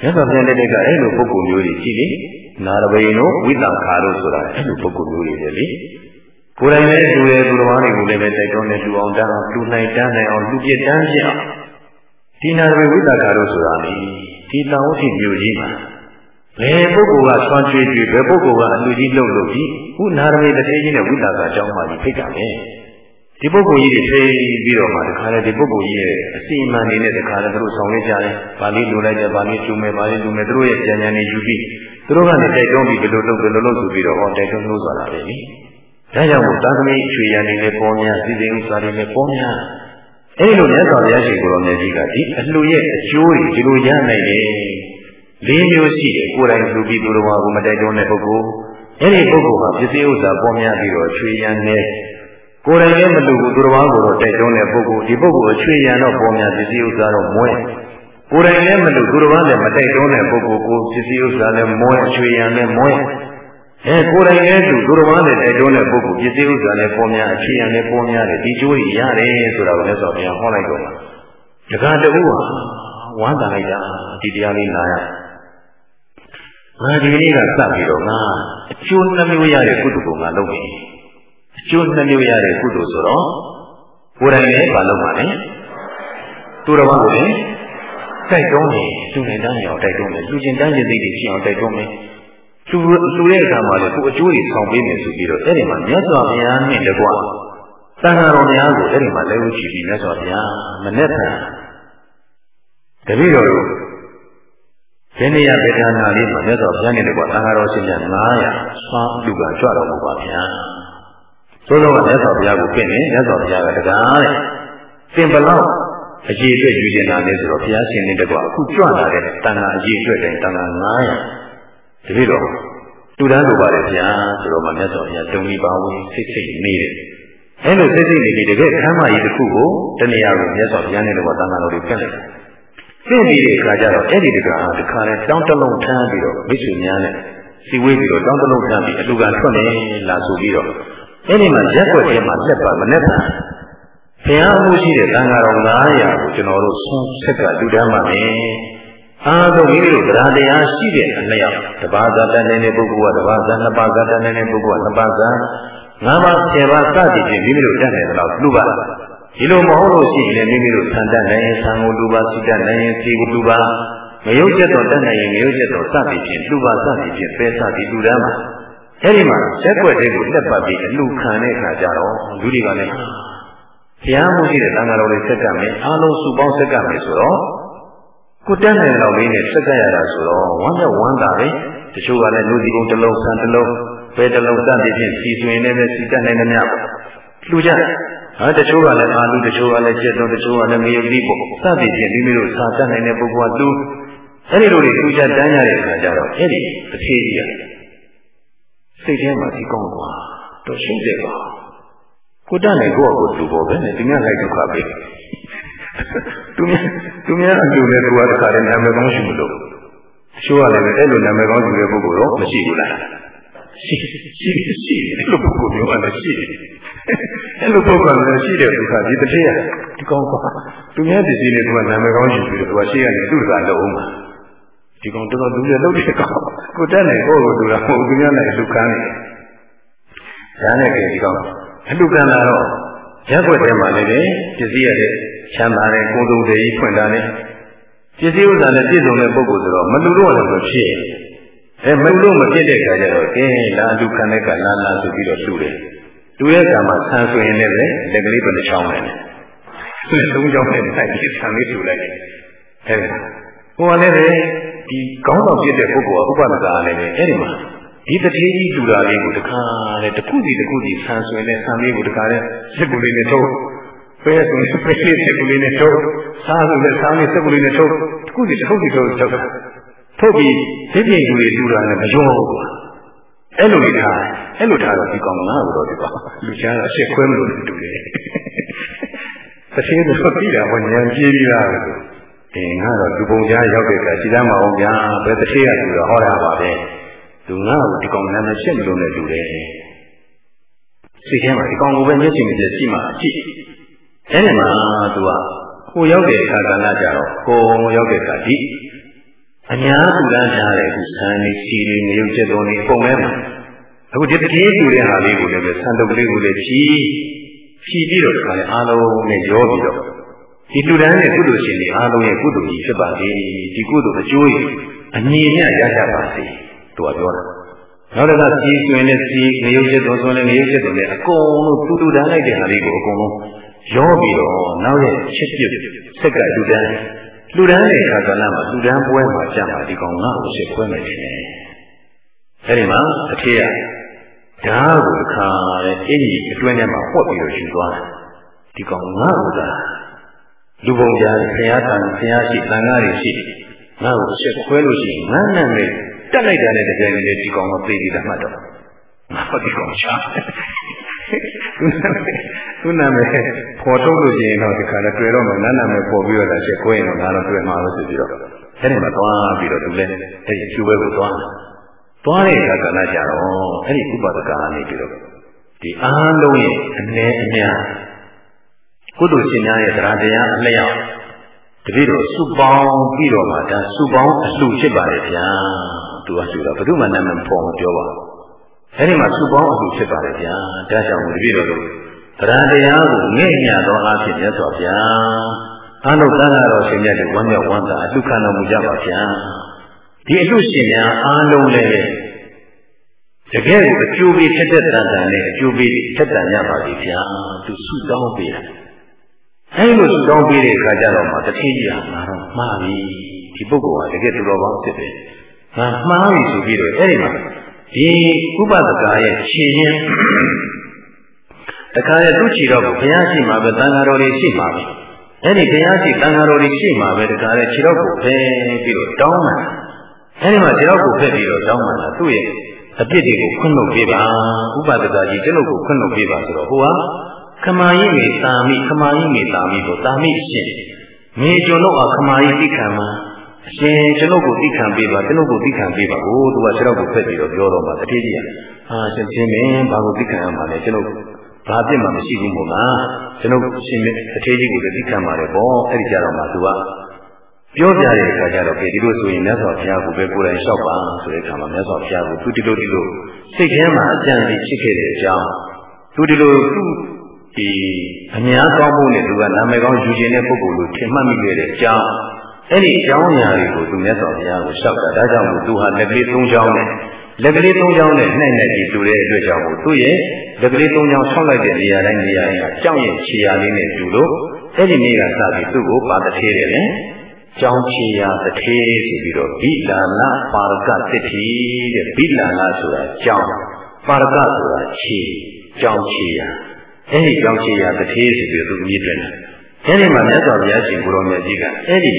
မြတ်စွာဘုရားတဲ့ကအဲ့လိုပုဂ္ဂိုလ်မျိုးတွေကြည့်လေနာရဘိန်တို့ဝိသံခါတို့ဆိုတာအဲ့လိုပုဂ္ဂိုလ်မျိုးတွေလေ ကိုယ်တိုင်လည်းလူရဲ့သူတော်ဘာတွေကိုလည်းပဲတိုက်တွန်းနေလူအောင်တန်းအောင်လူနိုင်တန်းနိုင်အောင်လူပြစ်တန်းပြအောင်ဒီနာရဝိသကာတို့ဆိုတာလေဒီတောင်ဝတိမြို့ကြီးမှာဘယ်ပုဂ္ဂိုလ်ကဆွမ်းကြွေးကြွေးဘယ်ပုဂ္ဂိုလ်ကအလူကြီးလှုပ်လို့ဒီခုနာရမေတထေကြီးနဲ့ဝိသကာအကြောင်းမှကြီးဖိတ်တာပဲဒီပုဂ္ဂိုလ်ကြီးတွေဖိပြီးတော့မှတခါလေဒီပုဂ္ဂိုလ်ကြီးရဲ့အစီအမံနေနဲ့တခါလေသူတို့ဆောင်ရွက်ကြတယ်။ဗာလိလိုလိုက်တယ်ဗာလိကျူမယ်ဗာလိကျူမယ်သူတို့ရဲ့ဉာဏ်ဉာဏ်တွေယူပြီးသူတို့ကနေတိုက်တွန်းပြီးဘယ်လိုလုပ်ဘယ်လိုလုပ်ဆိုပြီးတော့ဟောတိုက်တွန်းလို့ဆိုတာလေ။ ဒါကြောင့်မို့သာသမီအချွေရံနေလေပေါ်များစီစဉ်ဥစ္စာတွေလည်းပေါ်များအဲဒီလိုမြတ်စွာဘုရားရှင်ကိုရောမြတ်ကြီးကဒီအလှရဲ့အကျိုးတွေဒီလိုရနိုင်တယ်လေးမျိုးရှိတယ်ကိုယ်တိုင်လူပြီးသူတော်ဘာကိုမတိုက်တွန်းတဲ့ပုဂ္ဂိုလ်အဲဒီပုဂ္ဂိုလ်ကပစ္စည်းဥစ္စာပေါ်များပြီးတော့ချွေရံနေကိုယ်တိုင်လည်းမလူဘူးသူတော်ဘာကိုတော့တိုက်တွန်းတဲ့ပုဂ္ဂိုလ်ဒီပုဂ္ဂိုလ်အချွေရံတော့ပေါ်များပစ္စည်းဥစ္စာတော့မွဲကိုယ်တိုင်လည်းမလူသူတော်ဘာလည်းမတိုက်တွန်းတဲ့ပုဂ္ဂိုလ်ကိုပစ္စည်းဥစ္စာလည်းမွဲအချွေရံလည်းမွဲ အဲကိုယ်တိုင်လည်းသူသူတော်ဘာနဲ့တိုက်တွန်းတဲ့ပုဂ္ဂိုလ်ပစ္စည်းဥစ္စာနဲ့ပေါ်များအခြေခံနဲ့ပေါ်များတယ်ဒီကျိုးကြီးရတယ်ဆိုတာကိုလည်းဆိုပြန်ဟောလိုက်တော့တက္ကတူဟာဝမ်းသာလိုက်တာဒီတရားလေးနားရငါဒီနေ့ကစပြီးတော့ငါအကျိုးနှမျိုးရတဲ့ကုသိုလ်ကိုငါလုပ်ပြီအကျိုးနှမျိုးရတဲ့ကုသိုလ်ဆိုတော့ကိုယ်တိုင်လည်းမလုပ်ပါနဲ့သူတော်ဘာကိုလည်းတိုက်တွန်းတယ်သူနဲ့တန်းရအောင်တိုက်တွန်းတယ်လူချင်းတန်းရည်သိတွေဖြစ်အောင်တိုက်တွန်းတယ် သူလူတဲ့အခါမှာလည်းကိုအကျိုးတွေဆောင်ပေးမယ်ဆိုပြီးတော့အဲ့ဒီမှာမြတ်စွာဘုရားနဲ့တကွာတန်ဃာတော်များကိုအဲ့ဒီမှာလက်ဝှချီပြီးမြတ်စွာဘုရားမနဲ့ဖန်တပည့်တော်တို့ဒီနေရာပေဌာနာလေးမှာမြတ်စွာဘုရားနဲ့တကွာတန်ဃာတော်ရှင်များ900ဆွမ်းလူကကြွတော်မူပါဗျာသို့သောမြတ်စွာဘုရားကိုပြင်နေမြတ်စွာဘုရားကတကားတဲ့သင်ဘလောက်အကြီးအတွက်ယူကျင်တာလဲဆိုတော့ဘုရားရှင်နဲ့တကွာအခုကြွလာတဲ့တန်ဃာအကြီးအတွက်တိုင်တန်ဃာ900 တပည့်တော်တူတန်းလိုပါတယ်ဗျာဆိုတော့မှမြတ်စွာဘုရားတုံပြီးပါဝင်စိတ်စိတ်နေတယ်အဲလိုစိတ်စိတ်နေပြီးတကယ်ခမ်းမကြီးတစ်ခုကိုတနေရာကိုမြတ်စွာဘုရားနဲ့တော့တန်ခါတော်တွေပြတ်လိုက်ပြင့်ပြီးတဲ့အခါကျတော့အဲ့ဒီတကဟာတခါလဲတောင်းတလုံးထမ်းပြီးတော့မိတ်ဆွေများနဲ့စီဝေးပြီးတော့တောင်းတလုံးထမ်းပြီးအလူကထွက်နေလာဆိုပြီးတော့အဲ့ဒီမှာရက်ွက်ထဲမှာလက်ပါမနဲ့ပါဘုရားအမှုရှိတဲ့တန်ခါတော်900ကိုကျွန်တော်တို့ဆုံးဆက်ကလူတန်းပါမယ် အားလုံးမိမိတို့တရားတရားရှိတဲ့အလျောက်တပါးသာတန်တဲ့ပုဂ္ဂိုလ်ကတပါးသာနှစ်ပါးသာတန်တဲ့ပုဂ္ဂိုလ်ကနှစ်ပါးသာငါးပါးဆယ်ပါးစသည်ဖြင့်မိမိတို့တတ်တယ်တော့လူပါဒီလိုမဟုတ်လို့ရှိရင်မိမိတို့ဆန်တတ်နိုင်ရင်ဆံကိုလူပါစီတတ်နိုင်ရင်စီကိုလူပါမယုတ်ချက်တော့တတ်နိုင်ရင်မယုတ်ချက်တော့စသည်ဖြင့်လူပါစသည်ဖြင့်ပဲစသည်လူတန်းမှာအဲ့ဒီမှာရက်ွက်တဲ့ကိုလက်ပတ်ပြီးအလူခံတဲ့အခါကျတော့လူတွေကလည်းဘုရားမှုရှိတဲ့သံဃာတော်တွေဆက်ကမယ်အားလုံးစုပေါင်းဆက်ကမယ်ဆိုတော့ ကိုတက်နိုင်တော့လေးနဲ့စက်ကရတာဆိုတော့ဝမ်းမြောက်ဝမ်းသာပဲတချို့ကလည်းလူစီကုန်းတစ်လုံးဆန်တစ်လုံးပဲတစ်လုံးစသည်ဖြင့်စီဆွေနေပဲစီတက်နိုင်တယ်များလူကြဟာတချို့ကလည်းအာလူတချို့ကလည်းကျက်တော့တချို့ကလည်းမေယတိပေါ့စသည်ဖြင့်မိမိတို့စာတတ်နိုင်တဲ့ပုဂ္ဂိုလ်ကလူအဲ့ဒီလိုတွေလူကြတန်းရတဲ့အခါကျတော့အဲ့ဒီအဖြေကြီးရစိတ်ထဲမှာဒီကောင်းကွာတော့ရှင်းတယ်ပါကိုတတ်နိုင်ကိုယ့်အကိုလူပေါ်ပဲနဲ့ဒီများလိုက်ဒုက္ခပဲ သူများသူများအတူနဲ့သူကတခါတည်းနာမည်ကောင်းရှိမလို့အချို့ကလည်းအဲ့လိုနာမည်ကောင်းရှိတဲ့ပုဂ္ဂိုလ်တော့မရှိဘူးလားရှိရှိရှိအဲ့လိုပုဂ္ဂိုလ်မျိုးကလည်းရှိတယ်အဲ့လိုပုဂ္ဂိုလ်လည်းရှိတယ်သူကဒီတစ်ထည့်ရဒီကောင်းကွာသူများပစ္စည်းတွေသူကနာမည်ကောင်းရှိပြီးတော့သူကရှိရတယ်သူ့သာလုံးအောင်ဒီကောင်တော်တော်လူရဲ့လုပ်တဲ့ကောင်ကိုတက်နိုင်ကိုကိုတူတာမဟုတ်သူများနဲ့လူကန်းနေဒါနဲ့ကြဒီကောင်အလူကန်းလာတော့ရက်ွက်ထဲမှာလည်းပစ္စည်းရတဲ့ ချမ်းသာတဲ့ကိုယ်သူတွေကြီးဖွင့်တာနဲ့ပစ္စည်းဥစ္စာနဲ့ပြည့်စုံတဲ့ပုဂ္ဂိုလ်ဆိုတော့မလူတော့လည်းမဖြစ်အဲမလို့မဖြစ်တဲ့ခါကျတော့အင်းလာလူခံတဲ့ကလာလာဆိုပြီးတော့လှူတယ်လူရဲ့ကံမှာဆန်ဆိုရင်လည်းလက်ကလေးပဲတစ်ချောင်းနဲ့သုံးချောင်းနဲ့တိုက်ပြီးဆန်လေးလှူလိုက်တယ်အဲဟိုကလည်းဒီကောင်းဆောင်ဖြစ်တဲ့ပုဂ္ဂိုလ်ကဥပဒကာလည်းအဲ့ဒီမှာဒီတတိကြီးတူတာလေးကိုတခါလေတခုစီတခုစီဆန်ဆွေနဲ့ဆန်လေးကိုတခါလေစက်ကူလေးနဲ့ထုတ် ဖဲဆိုရင်ဖဲလေးစက်ကူလေးနဲ့ထုတ်စားဆိုလည်းစားလေးစက်ကူလေးနဲ့ထုတ်တခုစီတခုစီထုတ်ထုတ်ထုတ်ပြီးဒီပြင်ကူလေးတူတာနဲ့မရောဘူးအဲ့လိုထားအဲ့လိုထားတော့ဒီကောင်ငါ့ကိုတော့ဒီကောင်လူချားအရှက်ခွဲမလို့တူတယ်တစ်ချင်းတော့ပြီးတာဘာဉာဏ်ပြေးပြီးသားပဲအင်းငါတော့လူပုံကြားရောက်တဲ့အခါရှိသားမအောင်ဗျာဘယ်တစ်ချင်းရတူတော့ဟောတာပါပဲသူငါ့ကိုဒီကောင်နာမည်ရှက်မလို့နဲ့တူတယ်စိတ်ထဲမှာဒီကောင်ကိုပဲမျက်စိနဲ့ကြည့်မှကြည့် အဲ့ဒီမှာသူကကိုရောက်တဲ့အခါကလည်းကြတော့ကိုရောက်တဲ့အခါဒီအများသူလမ်းထားတဲ့အခုဆန်းနေစီနေငရုတ်ချက်တော်နေပုံထဲမှာအခုဒီတတိယတူတဲ့ဟာလေးကိုလည်းပဲဆန်တုပ်လေးကိုလည်းဖြီးဖြီးပြီးတော့ဒီကလည်းအားလုံးနဲ့ရောပြီးတော့ဒီလူတန်းရဲ့ကုသိုလ်ရှင်တွေအားလုံးရဲ့ကုသိုလ်ကြီးဖြစ်ပါစေဒီကုသိုလ်အကျိုးကြီးအမြင်နဲ့ရကြပါစေသူကပြောတာနောက်တစ်ခါစီကျွင်နဲ့စီငရုတ်ချက်တော်ဆိုလည်းငရုတ်ချက်တော်လည်းအကုန်လုံးတူတူတန်းလိုက်တဲ့ဟာလေးကိုအကုန်လုံး ရောပြီးတော့နောက်ရဲ့ချစ်ပြစ်ဆက်ကလူတန်းလူတန်းရဲ့ခါကလာမှာလူတန်းပွဲမှာကြာမှာဒီကောင်ငါ့ကိုရှစ်ခွဲမယ်နေတယ်အဲဒီမှာအထေးရဓာတ်ကိုခါတဲ့အင်ကြီးအတွင်းထဲမှာပွက်ပြီးတော့ယူသွားတယ်ဒီကောင်ငါ့ကိုသာလူပုံကြားဆရာထံဆရာရှိတန်ဃာတွေရှိငါ့ကိုရှစ်ခွဲလို့ရှိရင်ငါ့နာမည်တက်လိုက်တာနဲ့တကယ်လည်းဒီကောင်ကသိပြီးတာမှတ်တော့ငါဟောဒီကောင်ချာ သူနာမည်ပေါ်ထုတ်လို့ရှိရင်တော့ဒီခါလည်းတွေ့တော့မှနာနာမည်ပေါ်ပြီးတော့ရှစ်ခွဲရင်တော့ငါတော့တွေ့မှာလို့ဆိုပြီးတော့အဲ့ဒီမှာသွားပြီးတော့သူလည်းအဲ့ဒီကျူဘဲကိုသွားသွားတဲ့အခါကလည်းကြတော့အဲ့ဒီဥပဒကနေပြီးတော့ဒီအားလုံးရဲ့အနေအများကုသိုလ်ရှင်များရဲ့တရားတရားအလျောက်တပည့်တော်စုပေါင်းပြီးတော့မှဒါစုပေါင်းအလှဖြစ်ပါလေဗျာသူကဆိုတော့ဘု து မှနာမည်ပေါ်မပြောပါဘူးအဲဒီမှာစုပေါင်းအလှဖြစ်ပါလေဗျာဒါကြောင့်တပည့်တော်တို့ တရားတရားကိုငဲ့ညသောအားဖြင့်မြတ်စွာဘုရားအနုတ္တရတော်ရှင်မြတ်တွေဝမ်းမြောက်ဝမ်းသာအလှခံတော်မူကြပါဗျာဒီအလှရှင်များအားလုံးလည်းတကယ်ကိုအကျိုးပေးထက်တဲ့တန်တန်နဲ့အကျိုးပေးထက်တန်ရပါလိမ့်ဗျာသူဆုတောင်းပေးတာအဲလိုဆုတောင်းပေးတဲ့အခါကျတော့မှတတိယငါတော့မှားပြီဒီပုဂ္ဂိုလ်ကတကယ်သူတော်ကောင်းဖြစ်တယ်ငါမှားပြီဆိုပြီးတော့အဲ့ဒီမှာဒီဥပဒကာရဲ့ခြေရင်း တခါရဲ့သူ့ခြေတော့ကိုဘုရားရှိမှပဲတန်ဃာတော်တွေရှိမှပဲအဲ့ဒီဘုရားရှိတန်ဃာတော်တွေရှိမှပဲတခါရဲ့ခြေတော့ကိုဖယ်ပြီးတော့တောင်းမှအဲ့ဒီမှာခြေတော့ကိုဖယ်ပြီးတော့တောင်းမှလာသူ့ရဲ့အပြစ်တွေကိုခွင့်လွှတ်ပေးပါဥပဒကာကြီးကျွန်ုပ်ကိုခွင့်လွှတ်ပေးပါဆိုတော့ဟိုဟာခမာယိမေတာမိခမာယိမေတာမိကိုတာမိရှင်မေကျွန်ုပ်အားခမာယိတိခံမှာအရှင်ကျွန်ုပ်ကိုတိခံပေးပါကျွန်ုပ်ကိုတိခံပေးပါဟိုသူကခြေတော့ကိုဖက်ပြီးတော့ပြောတော့မှတတိယအာရှင်ချင်းမင်းဘာကိုတိခံရမှာလဲကျွန်ုပ် ဘာပြစ်မှမရှိဘူးမို့လားကျွန်ုပ်ရှင်မင်းအထေးကြီးကိုလည်းတိခံပါတယ်ပေါ့အဲ့ဒီကြတော့မှသူကပြောပြတဲ့အခါကျတော့ဒီလိုဆိုရင်မြတ်စွာဘုရားကိုပဲကိုယ်တိုင်လျှောက်ပါဆိုတဲ့အခါမှာမြတ်စွာဘုရားကိုသူဒီလိုဒီလိုစိတ်ထဲမှာအကြံစီဖြစ်ခဲ့တဲ့အကြောင်းသူဒီလိုသူ့ဒီအများကောင်းမှုနဲ့သူကနာမည်ကောင်းယူခြင်းတဲ့ပုဂ္ဂိုလ်လို့ထင်မှတ်မိခဲ့တဲ့အကြောင်းအဲ့ဒီအကြောင်းအရာတွေကိုသူမြတ်စွာဘုရားကိုလျှောက်တာဒါကြောင့်မို့သူဟာလက်ကလေး၃ချောင်းနဲ့ လက်ကလေး၃ချောင်းနဲ့နှိုက်နှိုက်ကြီးတူတဲ့အတွက်ကြောင့်မို့သူ့ရဲ့လက်ကလေး၃ချောင်းဆောက်လိုက်တဲ့နေရာတိုင်းနေရာတိုင်းကကြောင်းရဲ့ခြေရာလေးနဲ့တူလို့အဲ့ဒီနေ့ကစပြီးသူ့ကိုပါတသေးတယ်လေကြောင်းချီယာတထေးဆိုပြီးတော့ဘိလာနာပါရကတတိတဲ့ဘိလာနာဆိုတာကြောင်းပါရကဆိုတာချီကြောင်းချီယာအဲဒီကြောင်းချီယာတထေးဆိုပြီးသူမြည်တယ်အဲဒီမှာမြတ်စွာဘုရားရှင်ကိုရောမြတ်ကြီးကအဲဒီ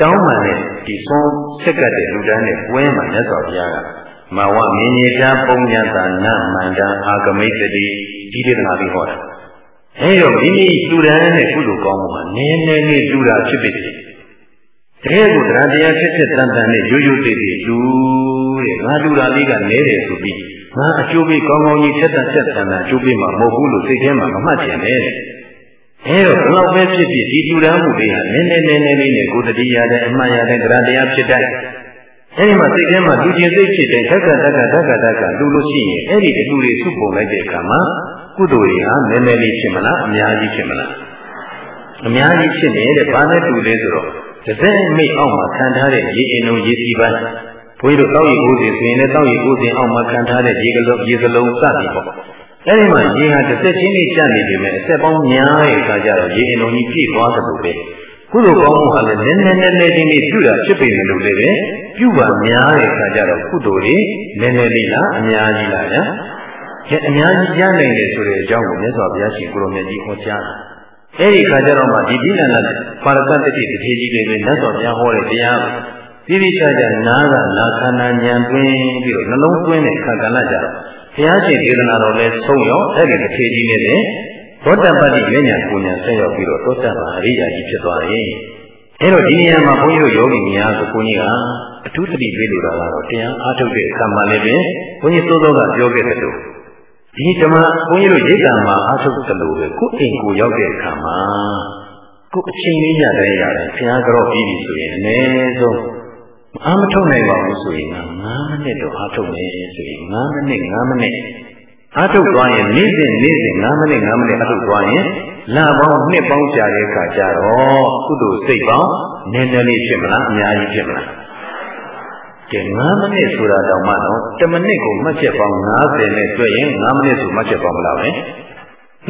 တောင်းမှန်တဲ့ဒီဆုံးဆက်ကတဲ့လူတန်းနဲ့ပွဲမှာမြတ်စွာဘုရားက မဝမင်းကြီးတာပုံညာသာနမန္တအာဂမိတတိဒီဒေသနာပြီးဟောတာအဲတော့မိမိလူတန်းနဲ့ကုသိုလ်ကောင်းမှုမှာနည်းနည်းလေးလူတာဖြစ်ဖြစ်တကယ်ကိုတရားတရားဖြစ်ဖြစ်တန်တန်နဲ့ရိုးရိုးသေးသေးလူတဲ့ငါလူတာလေးကနဲတယ်ဆိုပြီးငါအကျိုးပေးကောင်းကောင်းကြီးဖြစ်တတ်ဖြစ်တန်တန်အကျိုးပေးမှာမဟုတ်ဘူးလို့စိတ်ထဲမှာမမှတ်ချင်နဲ့အဲတော့ဘလောက်ပဲဖြစ်ဖြစ်ဒီလူတန်းမှုတွေဟာနည်းနည်းနည်းနည်းလေးနဲ့ကိုယ်တတိယတဲ့အမှန်ရတဲ့တရားတရားဖြစ်တတ် အဲဒီမှာစိတ်ထဲမှာလူကျင်စိတ်ဖြစ်တဲ့ဓက္ကဓက္ကဓက္ကဓက္ကလူလို့ရှိရင်အဲ့ဒီအလူတွေစုပုံလိုက်တဲ့အခါမှာကုသိုလ်တွေဟာနည်းနည်းလေးဖြစ်မလားအများကြီးဖြစ်မလားအများကြီးဖြစ်နေတဲ့ဘာနဲ့တူလဲဆိုတော့တစ်သက်မိတ်အောက်မှာခံထားတဲ့ရေအင်လုံးရေစီပိုင်းဘဘုန်းကြီးတို့တောက်ရီကိုယ်စီဆိုရင်လည်းတောက်ရီကိုယ်စီအောက်မှာခံထားတဲ့ရေကလုံးရေကလုံးစသည်ပေါ့အဲဒီမှာရေဟာတစ်သက်ချင်းလေးကျနေပြီမဲ့အသက်ပေါင်းများရဲ့အခါကျတော့ရေအလုံးကြီးပြည့်သွားသလိုပဲကုသိုလ်ကောင်းမှုဟာလည်းနည်းနည်းနည်းနည်းချင်းလေးပြုတာဖြစ်ပေမဲ့လို့လည်း ပဲပြုပါများတဲ့အခါကျတော့ကုသိုလ်တွေနည်းနည်းလေးလားအများကြီးလားဗျာအဲအများကြီးရနိုင်တယ်ဆိုတဲ့အကြောင်းကိုမြတ်စွာဘုရားရှင်ကိုရောမြတ်ကြီးဟောကြားတာအဲဒီခါကျတော့မှဒီဒိဋ္ဌာနာပါရကတ္တိတထေကြီးတွေပဲမြတ်စွာဘုရားဟောတဲ့တရားကိုတိတိကျကျနားကနာခန္ဓာဉာဏ်တွင်းပြီးတော့နှလုံးသွင်းတဲ့ခန္ဓာနာကြတော့ဘုရားရှင်ဒေသနာတော်လဲဆုံးရောအဲ့ဒီတထေကြီးနဲ့တဲ့သောတပတ္တိဉာဏ်ကိုဉာဏ်ဆက်ရောက်ပြီးတော့သောတပန်အရိယာကြီးဖြစ်သွားတယ် အဲ့တော့ဒီနေရာမှာဘုန်းကြီးတို့ယောဂီများဆိုဘုန်းကြီးကအထူးသတိပေးလိုတာကတော့တရားအားထုတ်တဲ့အခါမှာလည်းပဲဘုန်းကြီးသိုးသောကပြောခဲ့တဲ့လို့ဒီဓမ္မဘုန်းကြီးတို့ရိတ်တံမှာအားထုတ်သလိုပဲကိုယ်အိမ်ကိုရောက်တဲ့အခါမှာကိုယ်အချိန်လေးရတဲ့ရတယ်ဘုရားကြောပြီးပြီဆိုရင်အနည်းဆုံးအားမထုတ်နိုင်ပါဘူးဆိုရင်9မိနစ်တော့အားထုတ်မယ်ဆိုရင်9မိနစ်9မိနစ်အားထုတ်သွားရင်နေ့စဉ်နေ့စဉ်9မိနစ်9မိနစ်အားထုတ်သွားရင် လပေါင်းနှစ်ပေါင်းကြာတဲ့အခါကျတော့ကုသိုလ်စိတ်ပေါင်းနည်းနည်းလေးဖြစ်မလားအများကြီးဖြစ်မလားကဲ9မိနစ်ဆိုတာတောင်မှတော့1မိနစ်ကိုမှတ်ချက်ပေါင်း90နဲ့တွေ့ရင်9မိနစ်ဆိုမှတ်ချက်ပေါင်းဘယ်လောက်လဲ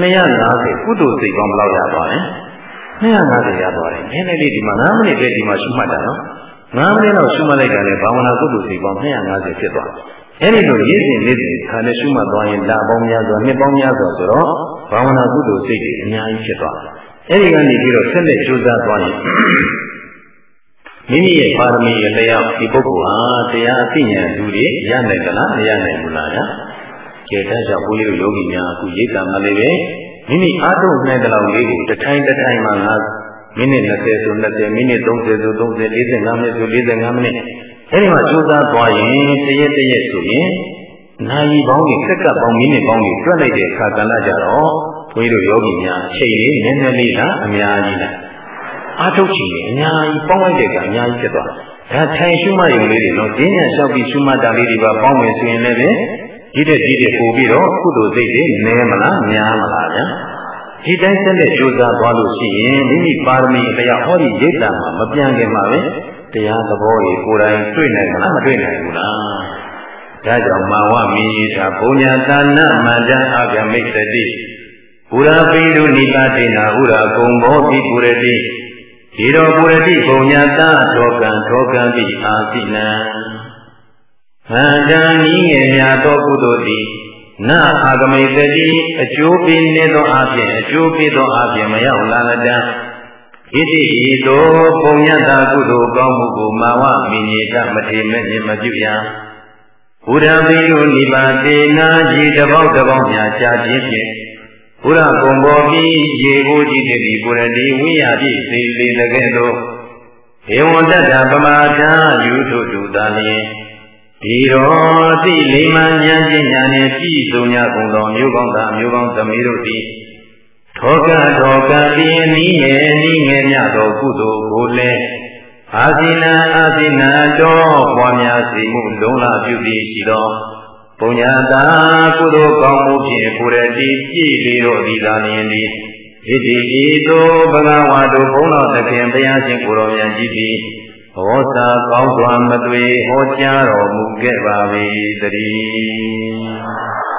250ကုသိုလ်စိတ်ပေါင်းဘယ်လောက်ရသွားလဲ250ရသွားတယ်နည်းနည်းလေးဒီမှာ9မိနစ်ပဲဒီမှာရှုမှတ်တာနော်9မိနစ်လောက်ရှုမှတ်လိုက်တာနဲ့ဘာဝနာကုသိုလ်စိတ်ပေါင်း250ဖြစ်သွားတယ်အဲဒီလိုရည်စင်နေ့စဉ်ခါနဲ့ရှုမှတ်သွားရင်လပေါင်းများစွာနှစ်ပေါင်းများစွာဆိုတော့ ဘာဝနာကုသိုလ်စိတ်တွေအများကြီးဖြစ်သွားတယ်အဲဒီကနေပြီးတော့ဆက်လက်ကြိုးစားသွားရင်မိမိရဲ့ပါရမီရဲ့လျောက်ဒီပုဂ္ဂိုလ်ဟာတရားအသိဉာဏ်သူတွေရနိုင်သလားမရနိုင်ဘူးလားညာကျေတတ်ကြောင့်ဘုန်းကြီးတို့ယောဂီများအခုရိတ်တာမှလည်းပဲမိမိအားထုတ်နိုင်တဲ့လောက်လေးကိုတစ်ထိုင်တစ်ထိုင်မှငါမိနစ်20ဆို20မိနစ်30ဆို30 45မိနစ်ဆို45မိနစ်အဲဒီမှာကြိုးစားသွားရင်တရက်တရက်ဆိုရင် နိုင်ပေါင်းကြီးစက္ကပ်ပေါင်းမိနစ်ပေါင်းကြီးတွက်လိုက်တဲ့အခါကဏ္ဍကြတော့ဘုန်းကြီးတို့ယောဂီများအချိန်လေးနည်းနည်းလေးလားအများကြီးလားအာထုတ်ချင်တယ်အများကြီးပေါင်းလိုက်တဲ့ကအများကြီးဖြစ်သွားဒါထိုင်ရှုမှတ်ရုံလေးတွေတော့ဈဉ္ညာလျှောက်ပြီးရှုမှတ်တာလေးတွေပါပေါင်းမယ်ဆိုရင်လည်းဒီတဲ့ဒီတဲ့ပို့ပြီးတော့ကုသိုလ်စိတ်တွေနည်းမလားများမလားဗျာဒီတိုင်းဆက်လက်ကြိုးစားသွားလို့ရှိရင်မိမိပါရမီအလျောက်ဟောဒီရိတ်တာမှာမပြန်ခင်မှာပဲတရားသဘောကိုကိုယ်တိုင်တွေ့နိုင်မလားမတွေ့နိုင်ဘူးလား ဒါကြောင့်မာဝမင်းကြီးသာဘုံညာသာနမန္တအာဂမိတ်တတိဘုရားပိတုနိပါတိနာဥရာကုံဘောတိပုရတိဒီတော်ပုရတိဘုံညာသာထောကံထောကံတိအာသိနံဟန္တံဤငယ်များသောကုသိုလ်သည်နာအာဂမိတ်တတိအကျိုးပေးနေသောအဖြစ်အကျိုးပေးသောအဖြစ်မရောက်လာလတံဣတိဤသို့ပုံညတာကုသိုလ်ကောင်းမှုကိုမာဝမိညေတမထေမညင်မပြုရ ဘုရားပိယုနိပါတေနာကြီးတပေါက်တပေါက်များကြာခြင်းဖြင့်ဘုရားကုံဘောပြီးရေကိုကြည့်တည်ပုရတိဝိယပြည့်စေလေတကဲ့သို့ဧဝံတတ္တပမာဒာယူထုတုတာလျင်ဒီတော်သိလိမ္မာဉာဏ်ပညာနှင့်ပြည့်စုံကြကုန်သောမျိုးကောင်းသားမျိုးကောင်းသမီးတို့သည်ထောကထောကတိအနည်းငယ်အနည်းငယ်မြသောကုသိုလ်ကိုလည်း အာဇိနာအာဇိနာတော်ပွားများစေမှုလုံးလာပြုပြီးရှိသောပုညတာကုသိုလ်ကောင်းမှုဖြင့်ကိုရတိပြည့်လေတော်သည်သာလျင်သည်ဣတိဤသို့ဘဂဝါတို့ဘုန်းတော်သခင်ဘုရားရှင်ကိုယ်တော်မြတ်ကြီးသည်ဟောစာကောင်းစွာမသွေဟောကြားတော်မူခဲ့ပါ၏တည်း